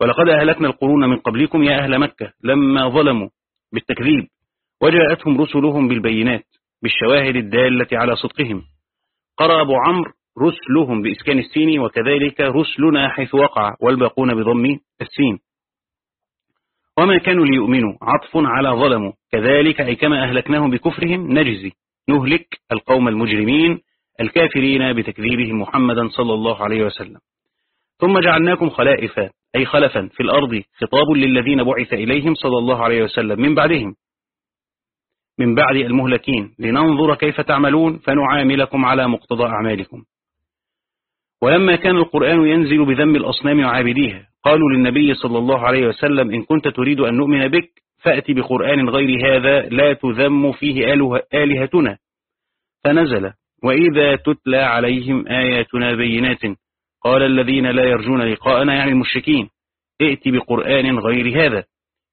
ولقد أهلكنا القرون من قبلكم يا أهل مكة لما ظلموا بالتكذيب. وجاءتهم رسلهم بالبينات. بالشواهد الدالة على صدقهم. قرأ أبو عمرو رسلهم بإسكان السين وكذلك رسلنا حيث وقع والباقون بضم السين. وما كانوا ليؤمنوا عطف على ظلموا كذلك أي كما أهلكناهم بكفرهم نجزي. نهلك القوم المجرمين الكافرين بتكذيبهم محمدا صلى الله عليه وسلم. ثم جعلناكم خلائف أي خلفا في الأرض خطاب للذين بعث إليهم صلى الله عليه وسلم من بعدهم. من بعد المهلكين لننظر كيف تعملون فنعاملكم على مقتضى أعمالكم. ولما كان القرآن ينزل بذم الأصنام وعابديها قالوا للنبي صلى الله عليه وسلم إن كنت تريد أن نؤمن بك فأتي بقرآن غير هذا لا تذم فيه آلهتنا. فنزل وإذا تتلى عليهم آياتنا بينات قال الذين لا يرجون لقاءنا يعني المشركين ائت بقرآن غير هذا.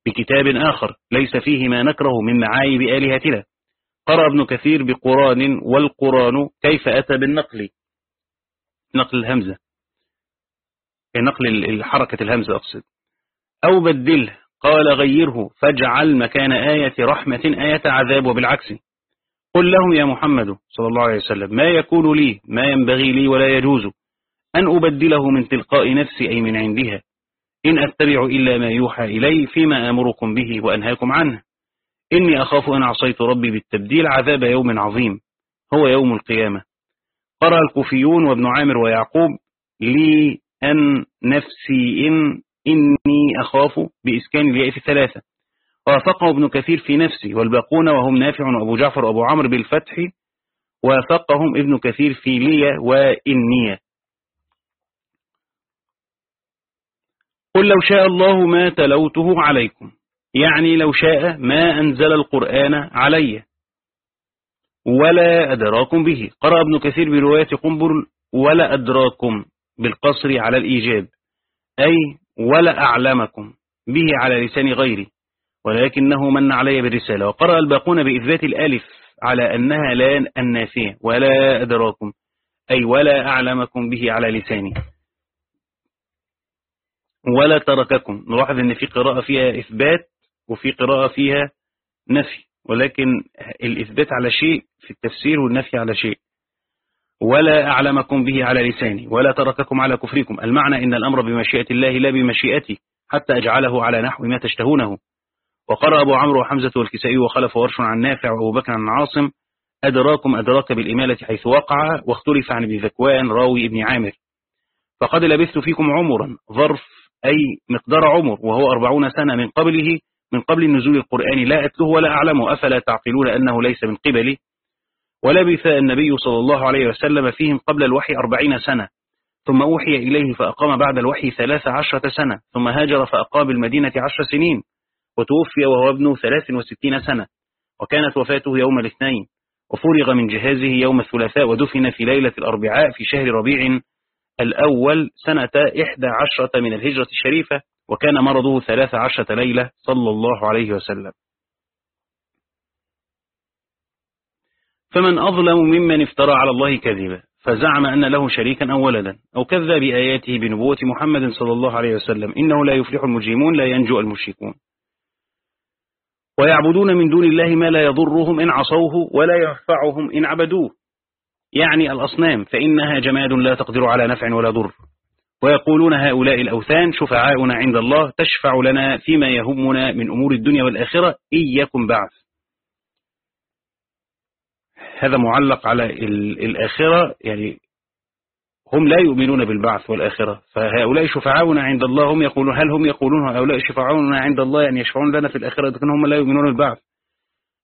بكتاب آخر ليس فيه ما نكره من معايب آلهتنا. قرأ ابن كثير بقران والقرآن كيف أتى بالنقل؟ نقل الهمزة. نقل حركة الهمزة أقصد. أو بدله قال غيره فاجعل مكان آية رحمة آية عذاب وبالعكس. قل لهم يا محمد صلى الله عليه وسلم ما يكون لي ما ينبغي لي ولا يجوز أن أبدله من تلقاء نفسي أي من عندها. إن أتبع إلا ما يوحى إلي فيما أمركم به وأنهاكم عنه. إني أخاف أن عصيت ربي بالتبديل عذاب يوم عظيم. هو يوم القيامة. قرأ الكوفيون وابن عامر ويعقوب لي أن نفسي إن إني أخاف بإسكان الياء في الثلاثة وافقه ابن كثير في نفسه والباقون وهم نافع وأبو جعفر وأبو عمرو بالفتح. وافقهم ابن كثير في لية وإنية قل لو شاء الله ما تلوته عليكم. يعني لو شاء ما أنزل القرآن علي. ولا أدراكم به. قرأ ابن كثير برواية قنبر ولا أدراكم بالقصر على الإيجاب. أي ولا أعلمكم به على لسان غيري. ولكنه من علي بالرسالة. وقرأ الباقون بإثبات الألف على أنها لا النافية ولا أدراكم. أي ولا أعلمكم به على لساني. ولا ترككم. نلاحظ أن في قراءة فيها إثبات وفي قراءة فيها نفي. ولكن الإثبات على شيء في التفسير والنفي على شيء. ولا أعلمكم به على لساني. ولا ترككم على كفركم. المعنى إن الأمر بمشيئة الله لا بمشيئتي حتى أجعله على نحو ما تشتهونه. وقرأ أبو عمرو وحمزة والكسائي وخلف ورش عن نافع وأبو بكر عن عاصم أدراكم أدراك بالإمالة حيث وقع واختلف عن ابن ذكوان راوي ابن عامر. فقد لبثت فيكم عمرا. ظرف أي مقدار عمر وهو أربعون سنة من قبله من قبل النزول القرآن. لا أتله ولا أعلمه. أفلا تعقلون أنه ليس من قبلي؟ ولبث النبي صلى الله عليه وسلم فيهم قبل الوحي أربعين سنة. ثم أوحي إليه فأقام بعد الوحي ثلاث عشرة سنة. ثم هاجر فأقام بالمدينة عشر سنين. وتوفي وهو ابن ثلاث وستين سنة. وكانت وفاته يوم الاثنين. وفرغ من جهازه يوم الثلاثاء ودفن في ليلة الأربعاء في شهر ربيع الأول سنة إحدى عشرة من الهجرة الشريفة وكان مرضه ثلاث عشرة ليلة صلى الله عليه وسلم. فمن أظلم ممن افترى على الله كذبا فزعم أن له شريكا أو ولدا أو كذب بآياته بنبوة محمد صلى الله عليه وسلم إنه لا يفلح المجرمون لا ينجو المشركون. ويعبدون من دون الله ما لا يضرهم إن عصوه ولا ينفعهم إن عبدوه. يعني الأصنام فإنها جماد لا تقدر على نفع ولا ضر. ويقولون هؤلاء الأوثان شفعاؤنا عند الله تشفع لنا فيما يهمنا من أمور الدنيا والآخرة يكن بعث. هذا معلق على الآخرة يعني هم لا يؤمنون بالبعث والآخرة. فهؤلاء شفعاؤنا عند الله هم يقولون هل هم يقولون هؤلاء شفعاؤنا عند الله يعني يشفعون لنا في الآخرة؟ لكن هم لا يؤمنون بالبعث.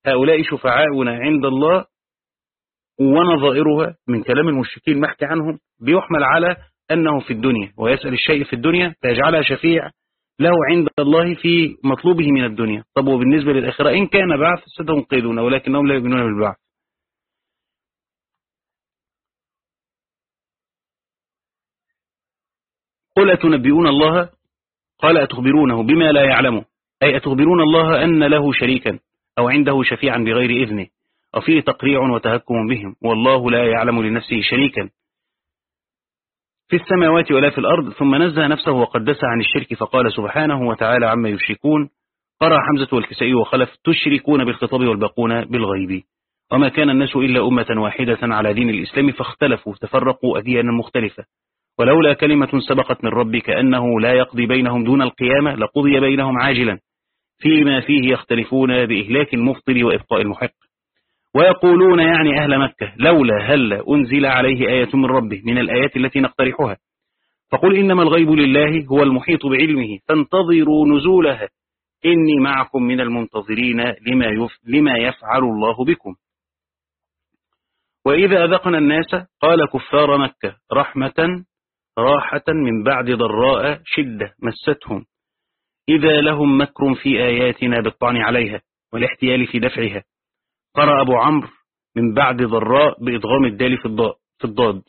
هؤلاء شفعاؤنا عند الله ونظائرها من كلام المشركين محكي عنهم بيحمل على أنه في الدنيا ويسأل الشيء في الدنيا فيجعلها شفيع له عند الله في مطلوبه من الدنيا. طب وبالنسبة للآخرة إن كان بعث ستنقذون ولكنهم لا يؤمنون بالبعث. قل أتنبئون الله؟ قال أتخبرونه بما لا يعلمه أي أتخبرون الله أن له شريكا أو عنده شفيعا بغير إذنه؟ وفيه تقريع وتهكم بهم والله لا يعلم لنفسه شريكا. في السماوات ولا في الأرض ثم نزه نفسه وقدس عن الشرك فقال سبحانه وتعالى عما يشركون. قرأ حمزة والكسائي وخلف تشركون بالخطاب والباقون بالغيب. وما كان الناس إلا أمة واحدة على دين الإسلام فاختلفوا تفرقوا أديانا مختلفة. ولولا كلمة سبقت من ربك أنه لا يقضي بينهم دون القيامة لقضي بينهم عاجلا. فيما فيه يختلفون بإهلاك المفطر وإبقاء المحق. ويقولون يعني أهل مكة لولا هل أنزل عليه آية من ربه من الآيات التي نقترحها؟ فقل إنما الغيب لله هو المحيط بعلمه فانتظروا نزولها إني معكم من المنتظرين لما, يف لما يفعل الله بكم. وإذا أذقنا الناس قال كفار مكة رحمة راحة من بعد ضراء شدة مستهم. إذا لهم مكر في آياتنا بالطعن عليها والاحتيال في دفعها. قرأ أبو عمرو من بعد ضراء بإضغام الدال في الضاد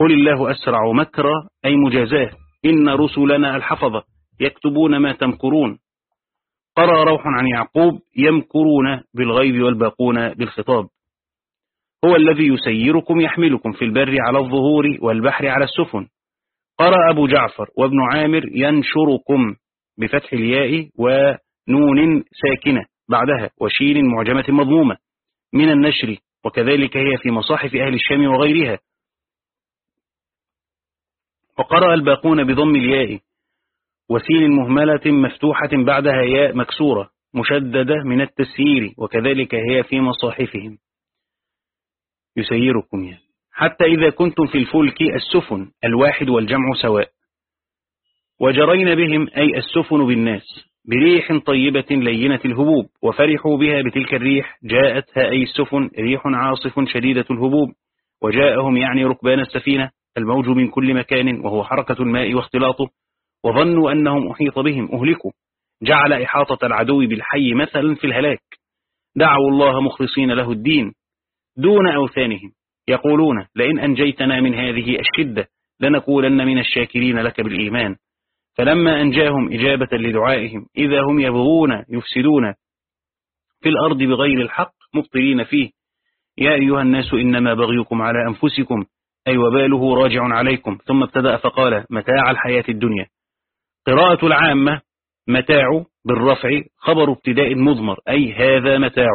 قل الله أسرع مكرا أي مجازاة. إن رسلنا الحفظة يكتبون ما تمكرون. قرأ روح عن يعقوب يمكرون بالغيب والباقون بالخطاب. هو الذي يسيركم يحملكم في البر على الظهور والبحر على السفن. قرأ أبو جعفر وابن عامر ينشركم بفتح الياء ونون ساكنة بعدها وشين معجمة مضمومة. من النشر وكذلك هي في مصاحف أهل الشام وغيرها. وقرأ الباقون بضم الياء وسين مهملة مفتوحة بعدها ياء مكسورة مشددة من التسيير وكذلك هي في مصاحفهم. يسيركم يعني حتى إذا كنتم في الفلك السفن الواحد والجمع سواء. وجرين بهم أي السفن بالناس. بريح طيبة لينة الهبوب وفرحوا بها بتلك الريح جاءتها أي السفن ريح عاصف شديدة الهبوب وجاءهم يعني ركبان السفينة الموج من كل مكان وهو حركة الماء واختلاطه وظنوا أنهم أحيط بهم أهلكوا. جعل إحاطة العدو بالحي مثلا في الهلاك. دعوا الله مخلصين له الدين. دون أوثانهم. يقولون لئن أنجيتنا من هذه الشدة لنكونن من الشاكرين لك بالإيمان. فلما أنجاهم إجابة لدعائهم إذا هم يبغون يفسدون في الأرض بغير الحق مبطلين فيه. يا أيها الناس إنما بغيكم على أنفسكم أي وباله راجع عليكم. ثم ابتدأ فقال متاع الحياة الدنيا. قراءة العامة متاع بالرفع خبر ابتداء مضمر أي هذا متاع.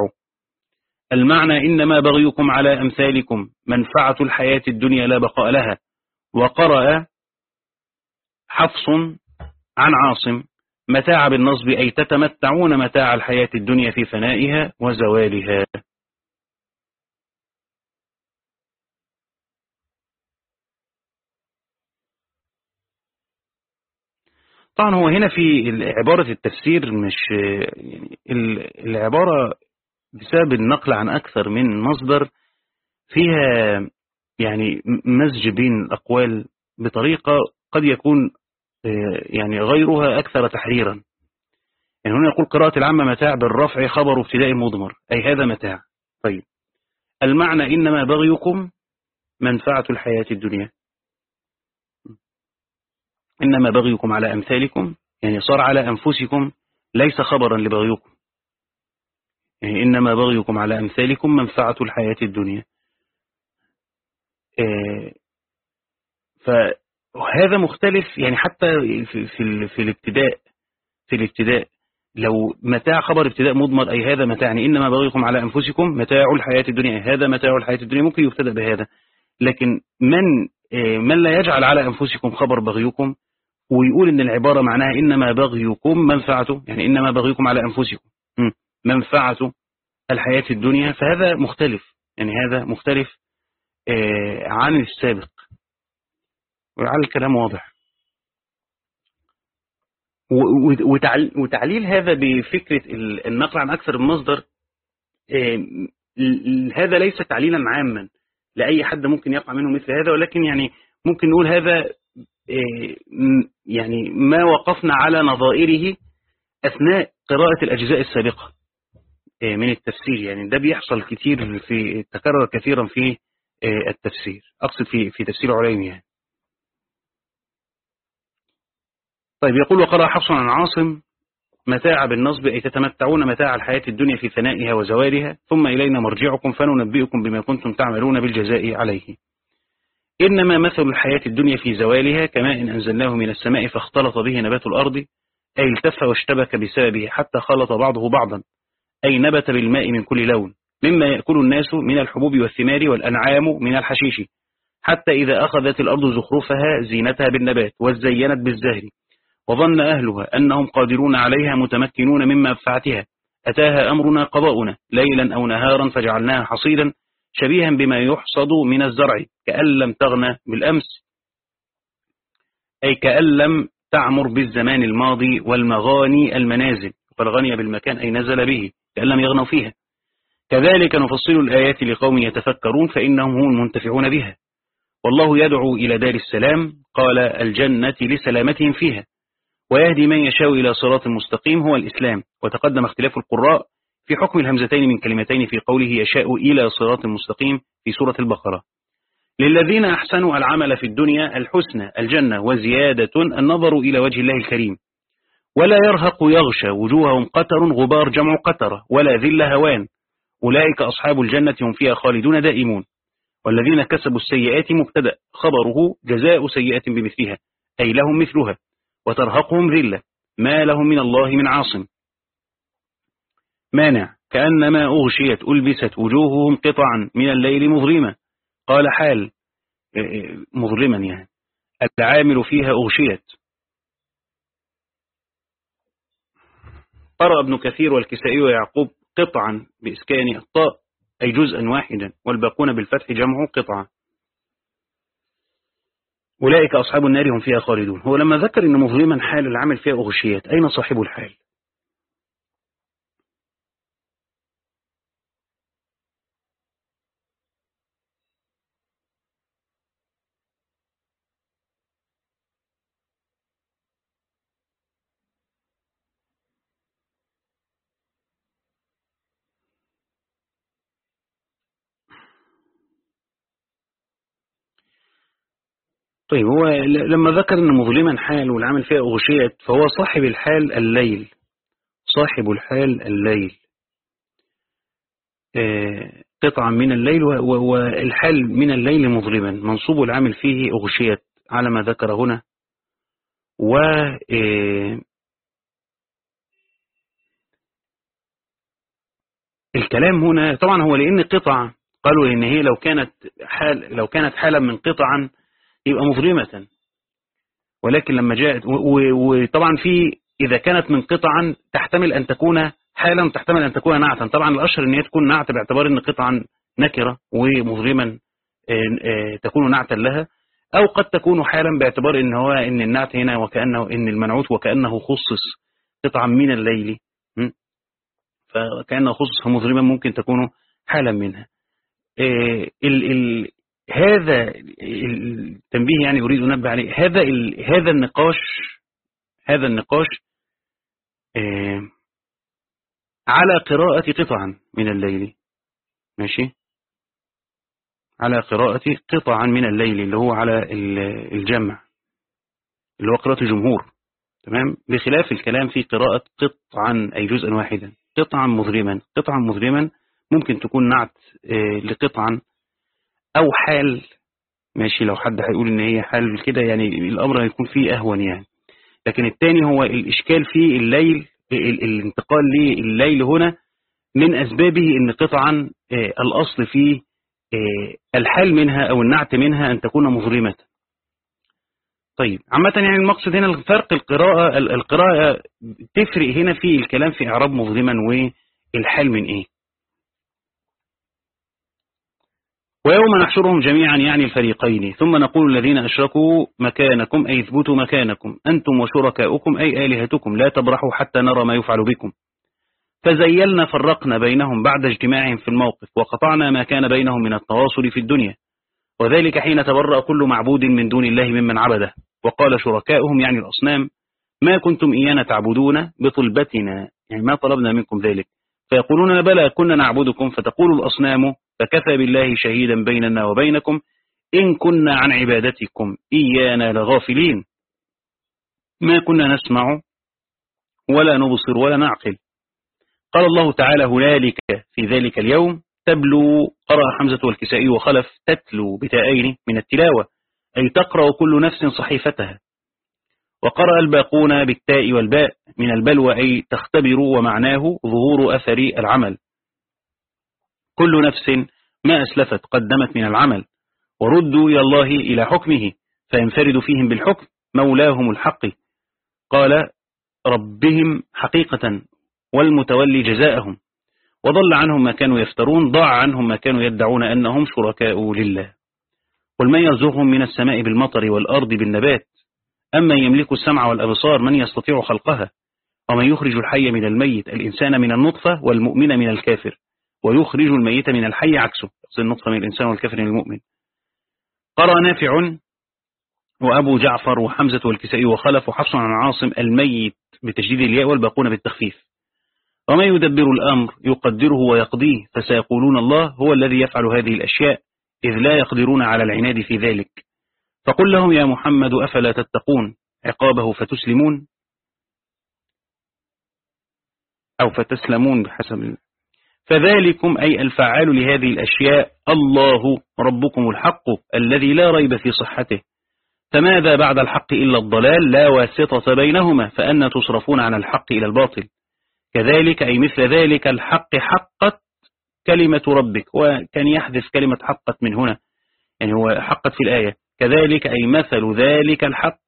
المعنى إنما بغيكم على أمثالكم. منفعة الحياة الدنيا لا بقاء لها. وقرأ حفص عن عاصم متاع بالنصب أي تتمتعون متاع الحياة الدنيا في فنائها وزوالها. طبعا هو هنا في عبارة التفسير مش يعني العبارة بسبب النقل عن أكثر من مصدر فيها يعني مزج بين الأقوال بطريقة قد يكون يعني غيرها أكثر تحريرا. يعني هنا يقول قراءة العامة متاع بالرفع خبر ابتداء مضمر أي هذا متاع. طيب. المعنى إنما بغيكم منفعة الحياة الدنيا. إنما بغيكم على أمثالكم يعني صار على أنفسكم ليس خبرا لبغيكم. يعني إنما بغيكم على أمثالكم منفعة الحياة الدنيا. آه، فهذا مختلف يعني حتى في, في, في الابتداء في الابتداء. لو متاع خبر ابتداء مضمر أي هذا متاع يعني إنما بغيكم على أنفسكم متاع الحياة الدنيا. هذا متاع الحياة الدنيا. ممكن يبتدأ بهذا. لكن من آه، من لا يجعل على أنفسكم خبر بغيكم ويقول إن العبارة معناها إنما بغيكم منفعته؟ يعني إنما بغيكم على أنفسكم. منفعته الحياة الدنيا. فهذا مختلف. يعني هذا مختلف آه، عن السابق. ولعل الكلام واضح. وتعليل هذا بفكرة النقل عن أكثر من مصدر هذا ليس تعليلا عاما لأي حد ممكن يقع منه مثل هذا ولكن يعني ممكن نقول هذا يعني ما وقفنا على نظائره أثناء قراءة الأجزاء السابقة من التفسير. يعني ده بيحصل كتير في تكرر كثيرا في التفسير. أقصد في في تفسير عليم يعني. طيب يقول وقرأ حفص عن عاصم متاع بالنصب أي تتمتعون متاع الحياة الدنيا في ثنائها وزوالها ثم إلينا مرجعكم فننبئكم بما كنتم تعملون بالجزاء عليه. إنما مثل الحياة الدنيا في زوالها كماء إن أنزلناه من السماء فاختلط به نبات الأرض أي التف واشتبك بسببه حتى خلط بعضه بعضا أي نبت بالماء من كل لون مما يأكل الناس من الحبوب والثمار والأنعام من الحشيش حتى إذا أخذت الأرض زخرفها زينتها بالنبات وزينت بالزهر. وظن أهلها أنهم قادرون عليها متمكنون من منفعتها أتاها أمرنا قضاؤنا ليلا أو نهارا فجعلناها حصيدا شبيها بما يحصد من الزرع كأن لم تغنى بالأمس أي كأن لم تعمر بالزمان الماضي والمغاني المنازل فالغني بالمكان أي نزل به كأن لم يغنوا فيها. كذلك نفصل الآيات لقوم يتفكرون فإنهم هم المنتفعون بها. والله يدعو إلى دار السلام قال الجنة لسلامتهم فيها. ويهدي من يشاء إلى صراط مستقيم هو الإسلام. وتقدم اختلاف القراء في حكم الهمزتين من كلمتين في قوله يشاء إلى صراط مستقيم في سورة البقرة. للذين أحسنوا العمل في الدنيا الحسنى الجنة وزيادة النظر إلى وجه الله الكريم. ولا يرهق يغشى وجوههم قتر غبار جمع قترة ولا ذل هوان. أولئك أصحاب الجنة هم فيها خالدون دائمون. والذين كسبوا السيئات مبتدأ خبره جزاء سيئة بمثلها أي لهم مثلها. وترهقهم ذلة. ما لهم من الله من عاصم. مانع. كأنما أغشيت ألبست وجوههم قطعا من الليل مظلمة. قال حال. إيه، إيه، مظلما يعني. العامل فيها أغشيت. قرأ ابن كثير والكسائي ويعقوب قطعا بإسكان الطاء أي جزءا واحدا والباقون بالفتح جمع قطعة أولئك أصحاب النار هم فيها خالدون. هو لما ذكر أن مظلما حال العمل فيها أغشيت أين صاحب الحال؟ طيب هو لما ذكر أن مظلما حال والعمل فيها أغشيت فهو صاحب الحال الليل صاحب الحال الليل. آه، قطعا من الليل والحال من الليل مظلما منصوب العامل فيه أغشيت على ما ذكر هنا. و آه، الكلام هنا طبعا هو لأن قطع قالوا إن هي لو كانت حال لو كانت حالا من قطعا يبقى مظلمة. ولكن لما جاءت وطبعا في إذا كانت من قطعا تحتمل أن تكون حالا تحتمل أن تكون نعتا طبعا الأشهر أن هي تكون نعت باعتبار أن قطعا نكرة ومظلما آه، آه، تكون نعتا لها أو قد تكون حالا باعتبار أن هو أن النعت هنا وكأنه أن المنعوت وكأنه خصص قطعا من الليل. فكأنه خصص فمظلما ممكن تكون حالا منها. آه، هذا التنبيه يعني أريد أن أنبه عليه. هذا هذا النقاش هذا النقاش على قراءة قطعا من الليل. ماشي؟ على قراءة قطعا من الليل اللي هو على الجمع اللي هو قراءة الجمهور. تمام؟ بخلاف الكلام في قراءة قطعا أي جزءا واحدا. قطعا مظلما. قطعا مظلما ممكن تكون نعت آه، لقطعا أو حال. ماشي لو حد هيقول إن هي حال كده يعني الأمر هيكون فيه أهون يعني. لكن الثاني هو الإشكال في الليل الانتقال لليل هنا من أسبابه أن قطعا آه، الأصل فيه آه، الحال منها أو النعت منها أن تكون مظلمة. طيب عامة يعني المقصد هنا الفرق القراءة القراءة تفرق هنا في الكلام في إعراب مظلما والحال من إيه. ويوم نحشرهم جميعا يعني الفريقين ثم نقول الذين أشركوا مكانكم أي اثبتوا مكانكم أنتم وشركاؤكم أي آلهتكم لا تبرحوا حتى نرى ما يفعل بكم. فزيلنا فرقنا بينهم بعد اجتماعهم في الموقف وقطعنا ما كان بينهم من التواصل في الدنيا. وذلك حين تبرأ كل معبود من دون الله ممن عبده. وقال شركاؤهم يعني الأصنام ما كنتم إيانا تعبدون بطلبتنا. يعني ما طلبنا منكم ذلك. فيقولون بلى كنا نعبدكم. فتقول الأصنام فكفى بالله شهيدا بيننا وبينكم إن كنا عن عبادتكم إيانا لغافلين. ما كنا نسمع ولا نبصر ولا نعقل. قال الله تعالى هنالك في ذلك اليوم تبلو قرأ حمزة والكسائي وخلف تتلو بتائين من التلاوة أي تقرأ كل نفس صحيفتها. وقرأ الباقون بالتاء والباء من البلوى أي تختبر ومعناه ظهور أثر العمل. كل نفس ما أسلفت قدمت من العمل وردوا إلى الله إلى حكمه فينفرد فيهم بالحكم مولاهم الحق. قال ربهم حقيقة والمتولي جزاءهم. وضل عنهم ما كانوا يفترون ضاع عنهم ما كانوا يدعون أنهم شركاء لله. قل من يرزقهم من السماء بالمطر والأرض بالنبات؟ أما يملك السمع والأبصار؟ من يستطيع خلقها؟ ومن يخرج الحي من الميت؟ الإنسان من النطفة والمؤمن من الكافر. ويخرج الميت من الحي عكسه. النطفة من الإنسان والكافر من المؤمن. قرأ نافع وأبو جعفر وحمزة والكسائي وخلف وحفص عن عاصم الميت بتجديد الياء والباقون بالتخفيف. وما يدبر الأمر يقدره ويقضيه فسيقولون الله هو الذي يفعل هذه الأشياء إذ لا يقدرون على العناد في ذلك. فقل لهم يا محمد أفلا تتقون؟ عقابه فتسلمون أو فتسلمون بحسب فذلكم أي الفعال لهذه الأشياء الله ربكم الحق الذي لا ريب في صحته. فماذا بعد الحق إلا الضلال لا واسطة بينهما فأن تصرفون عن الحق إلى الباطل. كذلك أي مثل ذلك الحق حقت كلمة ربك وكان يحذف كلمة حقت من هنا. يعني هو حقت في الآية. كذلك أي مثل ذلك الحق.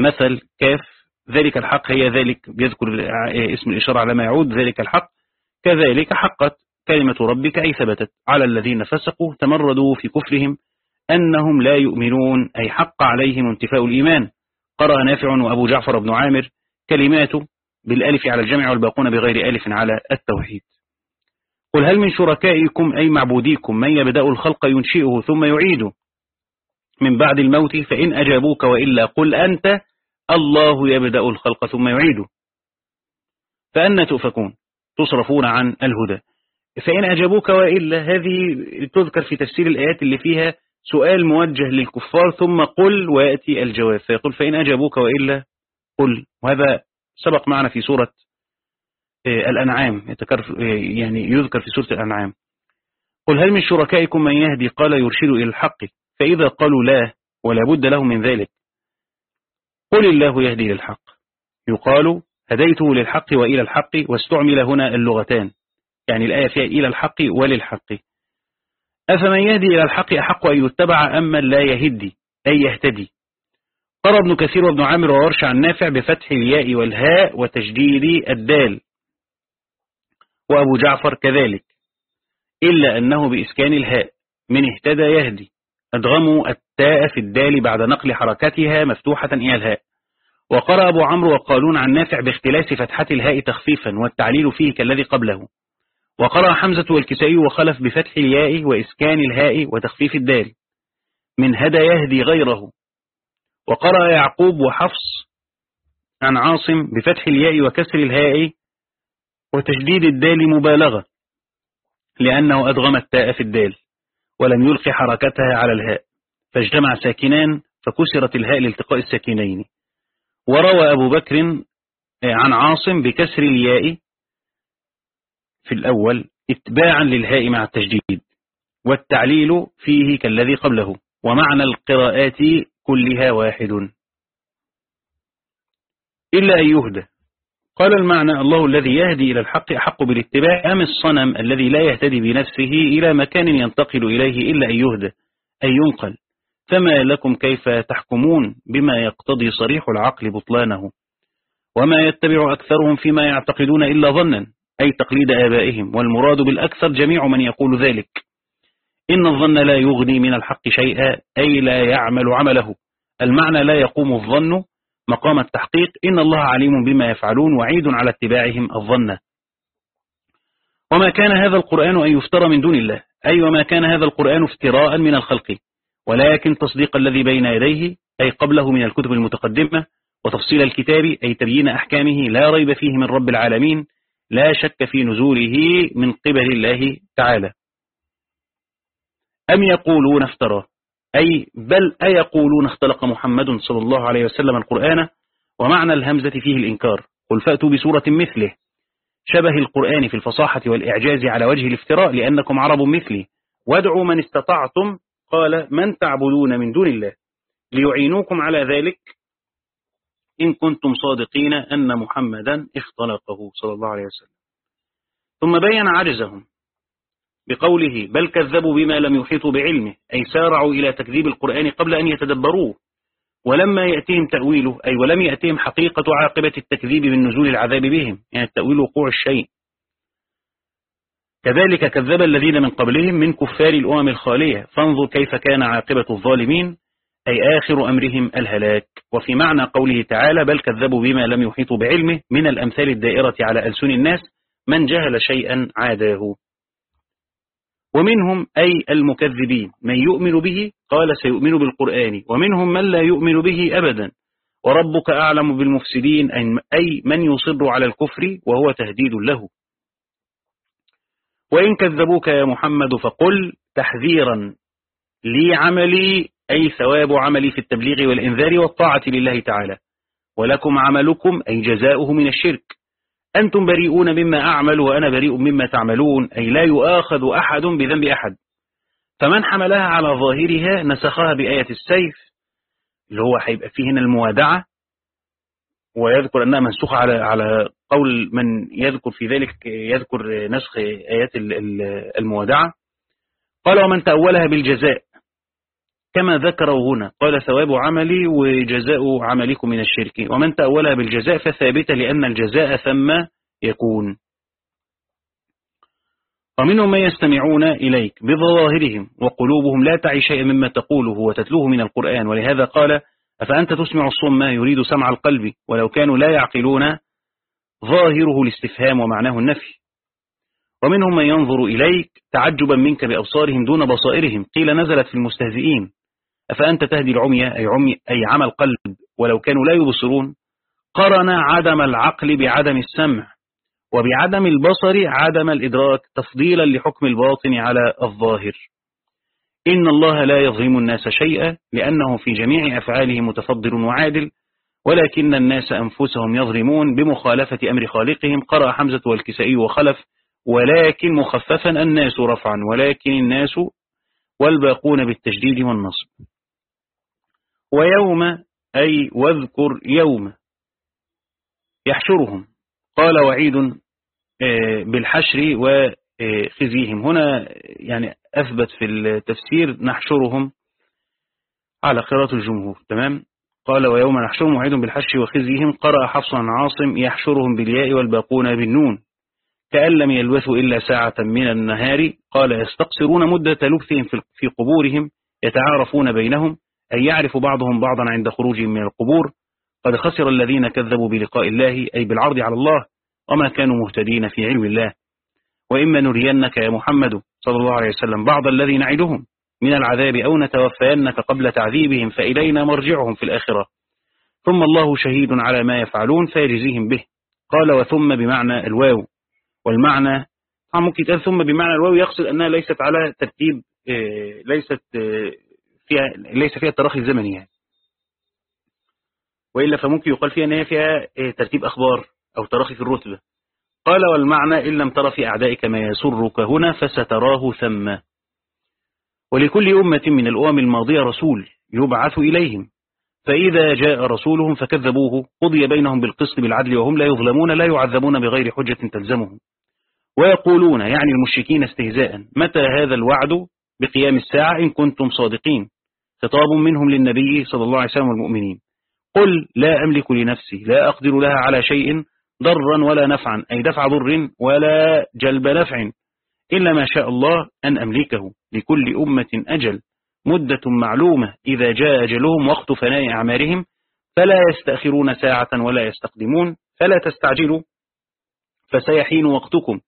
مثل كاف. ذلك الحق هي ذلك بيذكر اسم الإشارة على ما يعود. ذلك الحق. كذلك حقت كلمة ربك أي ثبتت على الذين فسقوا تمردوا في كفرهم أنهم لا يؤمنون أي حق عليهم انتفاء الإيمان. قرأ نافع وأبو جعفر بن عامر كلمات بالألف على الجمع والباقون بغير ألف على التوحيد. قل هل من شركائكم أي معبوديكم من يبدأ الخلق ينشئه ثم يعيده؟ من بعد الموت فإن أجابوك وإلا قل أنت الله يبدأ الخلق ثم يعيده. فأنا تؤفكون؟ تصرفون عن الهدى. فإن أجابوك وإلا هذه تذكر في تفسير الآيات اللي فيها سؤال موجه للكفار ثم قل ويأتي الجواب. فيقول فإن أجابوك وإلا قل. وهذا سبق معنا في سورة آه، الأنعام. آه، يعني يذكر في سورة الأنعام. قل هل من شركائكم من يهدي؟ قال يرشد إلى الحق. فإذا قالوا لا ولا بد له من ذلك. قل الله يهدي للحق يقال هديته للحق وإلى الحق واستعمل هنا اللغتان. يعني الآية فيها إلى الحق وللحق. أفمن يهدي إلى الحق أحق أن يتبع أما لا يهدي أي يهتدي؟ قرى ابن كثير وابن عامر وورش عن نافع بفتح الياء والهاء وتجديد الدال. وأبو جعفر كذلك. إلا أنه بإسكان الهاء. من اهتدى يهدي. أدغموا التاء في الدال بعد نقل حركتها مفتوحة إلى الهاء. وقرأ أبو عمرو وقالون عن نافع باختلاس فتحة الهاء تخفيفا والتعليل فيه كالذي قبله. وقرأ حمزة والكسائي وخلف بفتح الياء وإسكان الهاء وتخفيف الدال. من هدى يهدي غيره. وقرأ يعقوب وحفص عن عاصم بفتح الياء وكسر الهاء وتشديد الدال مبالغة لأنه أدغم التاء في الدال ولم يلقي حركتها على الهاء. فاجتمع ساكنان فكسرت الهاء لالتقاء الساكنين. وروى أبو بكر آه، عن عاصم بكسر الياء في الأول اتباعا للهاء مع التجديد والتعليل فيه كالذي قبله ومعنى القراءات كلها واحد. إلا أن يهدى. قال المعنى الله الذي يهدي إلى الحق أحق بالاتباع أم الصنم الذي لا يهتدي بنفسه إلى مكان ينتقل إليه إلا أن يهدى أن ينقل. فما لكم كيف تحكمون بما يقتضي صريح العقل بطلانه؟ وما يتبع أكثرهم فيما يعتقدون إلا ظنا أي تقليد آبائهم والمراد بالأكثر جميع من يقول ذلك. إن الظن لا يغني من الحق شيئا أي لا يعمل عمله. المعنى لا يقوم الظن مقام التحقيق. إن الله عليم بما يفعلون وعيد على اتباعهم الظن. وما كان هذا القرآن أن يفترى من دون الله أي وما كان هذا القرآن افتراء من الخلق. ولكن تصديق الذي بين يديه أي قبله من الكتب المتقدمة وتفصيل الكتاب أي تبيين أحكامه لا ريب فيه من رب العالمين لا شك في نزوله من قبل الله تعالى. أم يقولون افترى؟ أي بل أيقولون اختلق محمد صلى الله عليه وسلم القرآن؟ ومعنى الهمزة فيه الإنكار. قل فأتوا بسورة مثله. شبه القرآن في الفصاحة والإعجاز على وجه الافتراء لأنكم عرب مثلي. وادعوا من استطعتم قال من تعبدون من دون الله? ليعينوكم على ذلك إن كنتم صادقين أن محمدا اختلقه صلى الله عليه وسلم. ثم بين عجزهم بقوله بل كذبوا بما لم يحيطوا بعلمه. أي سارعوا إلى تكذيب القرآن قبل أن يتدبروه. ولما يأتيهم تأويله أي ولم يأتيهم حقيقة عاقبة التكذيب من نزول العذاب بهم. يعني التأويل وقوع الشيء. كذلك كذب الذين من قبلهم من كفار الأمم الخالية. فانظر كيف كان عاقبة الظالمين أي آخر أمرهم الهلاك. وفي معنى قوله تعالى بل كذبوا بما لم يحيطوا بعلمه من الأمثال الدائرة على ألسن الناس من جهل شيئا عاداه. ومنهم أي المكذبين من يؤمن به قال سيؤمن بالقرآن ومنهم من لا يؤمن به أبدا. وربك أعلم بالمفسدين أي من يصر على الكفر وهو تهديد له. وإن كذبوك يا محمد فقل تحذيرا لي عملي أي ثواب عملي في التبليغ والإنذار والطاعة لله تعالى. ولكم عملكم أي جزاؤه من الشرك. أنتم بريئون مما أعمل وأنا بريء مما تعملون أي لا يؤاخذ أحد بذنب أحد. فمن حملها على ظاهرها نسخها بآية السيف اللي هو هيبقى فيه هنا الموادعة. ويذكر أنها منسوخة على على قول من يذكر في ذلك يذكر نسخ آيات الموادعة قال ومن تأولها بالجزاء كما ذكروا هنا قال ثواب عملي وجزاء عملكم من الشرك ومن تأولها بالجزاء فثابت لأن الجزاء ثم يكون. ومنهم من يستمعون إليك بظواهرهم وقلوبهم لا تعي شيئا مما تقوله وتتلوه من القرآن. ولهذا قال أفأنت تسمع الصم يريد سمع القلب ولو كانوا لا يعقلون ظاهره الاستفهام ومعناه النفي. ومنهم من ينظر إليك تعجبا منك بأبصارهم دون بصائرهم. قيل نزلت في المستهزئين. أفأنت تهدي العمي أي, عمي أي عمى القلب ولو كانوا لا يبصرون. قرن عدم العقل بعدم السمع وبعدم البصر عدم الإدراك تفضيلا لحكم الباطن على الظاهر. إن الله لا يظلم الناس شيئا لأنه في جميع أفعاله متفضل وعادل ولكن الناس أنفسهم يظلمون بمخالفة أمر خالقهم قرأ حمزة والكسائي وخلف ولكن مخففا الناس رفعا ولكن الناس والباقون بالتجديد والنصب. ويوم أي واذكر يوم يحشرهم. قال وعيد آه، بالحشر وخزيهم. هنا يعني أثبت في التفسير نحشرهم على قراءة الجمهور تمام؟ قال ويوم نحشرهم وعيد بالحشر وخزيهم قرأ حفص عاصم يحشرهم بالياء والباقون بالنون كأن لم يلبثوا إلا ساعة من النهار قال يستقصرون مدة لبثهم في قبورهم يتعارفون بينهم أن يعرف بعضهم بعضا عند خروجهم من القبور قد خسر الذين كذبوا بلقاء الله أي بالعرض على الله وما كانوا مهتدين في علم الله. وإما نرينك يا محمد صلى الله عليه وسلم بعض الذي نعدهم من العذاب أو نتوفينك قبل تعذيبهم فإلينا مرجعهم في الآخرة. ثم الله شهيد على ما يفعلون فيجزيهم به. قال وثم بمعنى الواو. والمعنى ممكن يتقال ثم بمعنى الواو يقصد أنها ليست على ترتيب آه، ليست آه، فيها ليس فيها التراخي الزمني يعني. وإلا فممكن يقال فيها أن هي فيها آه، ترتيب أخبار أو تراخي في الرتبة. قال والمعنى إن لم تر في أعدائك ما يسرك هنا فستراه ثم. ولكل أمة من الأمم الماضية رسول يبعث إليهم. فإذا جاء رسولهم فكذبوه قضي بينهم بالقسط بالعدل وهم لا يظلمون لا يعذبون بغير حجة تلزمهم. ويقولون يعني المشركين استهزاء متى هذا الوعد؟ بقيام الساعة إن كنتم صادقين. خطاب منهم للنبي صلى الله عليه وسلم والمؤمنين. قل لا أملك لنفسي لا أقدر لها على شيء ضرا ولا نفعا أي دفع ضر ولا جلب نفع إلا ما شاء الله أن أملكه لكل أمة أجل. مدة معلومة إذا جاء أجلهم وقت فناء أعمارهم فلا يستأخرون ساعة ولا يستقدمون فلا تستعجلوا فسيحين وقتكم.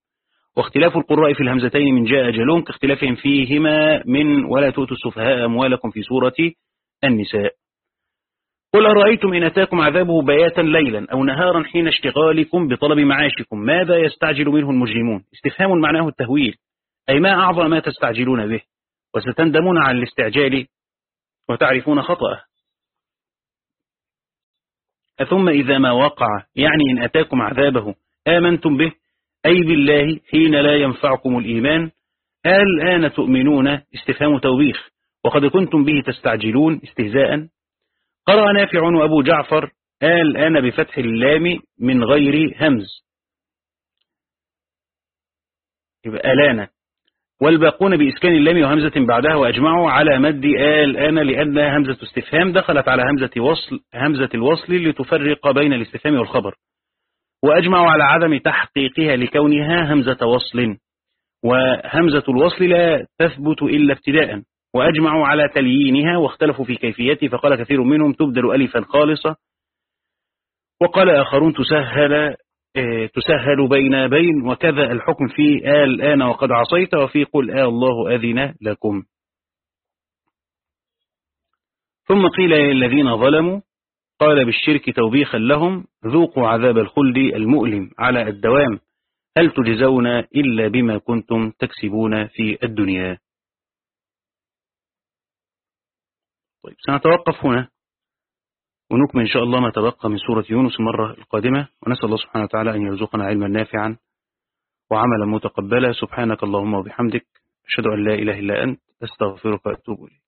واختلاف القراء في الهمزتين من جاء أجلهم كاختلافهم فيهما من ولا تؤتوا السفهاء أموالكم في سورة النساء. قل أرأيتم إن أتاكم عذابه بياتا ليلا أو نهارا حين اشتغالكم بطلب معاشكم؟ ماذا يستعجل منه المجرمون؟ استفهام معناه التهويل أي ما أعظم ما تستعجلون به وستندمون على الاستعجال وتعرفون خطأه. ثم إذا ما وقع يعني إن أتاكم عذابه آمنتم به أي بالله حين لا ينفعكم الإيمان الآن تؤمنون استفهام توبيخ وقد كنتم به تستعجلون استهزاء. قرأ نافع وأبو جعفر الآن بفتح اللام من غير همز. يبقى ألانا والباقون بإسكان اللام وهمزة بعدها وأجمعوا على مد الآن لأنها همزة استفهام دخلت على همزة وصل همزة الوصل لتفرق بين الاستفهام والخبر. وأجمعوا على عدم تحقيقها لكونها همزة وصل. وهمزة الوصل لا تثبت إلا ابتداء. وأجمعوا على تليينها واختلفوا في كيفيته فقال كثير منهم تبدل ألفا خالصة. وقال آخرون تسهل آه، تسهل بين بين وكذا الحكم في آل الآن وقد عصيت وفي قل آل الله أذن لكم. ثم قيل للذين ظلموا قال بالشرك توبيخا لهم ذوقوا عذاب الخلد المؤلم على الدوام هل تجزون إلا بما كنتم تكسبون في الدنيا؟ طيب سنتوقف هنا. ونكمل إن شاء الله ما تبقى من سورة يونس المرة القادمة. ونسأل الله سبحانه وتعالى أن يرزقنا علما نافعا وعملا متقبلا. سبحانك اللهم وبحمدك أشهد أن لا إله إلا أنت أستغفرك وأتوب إليك.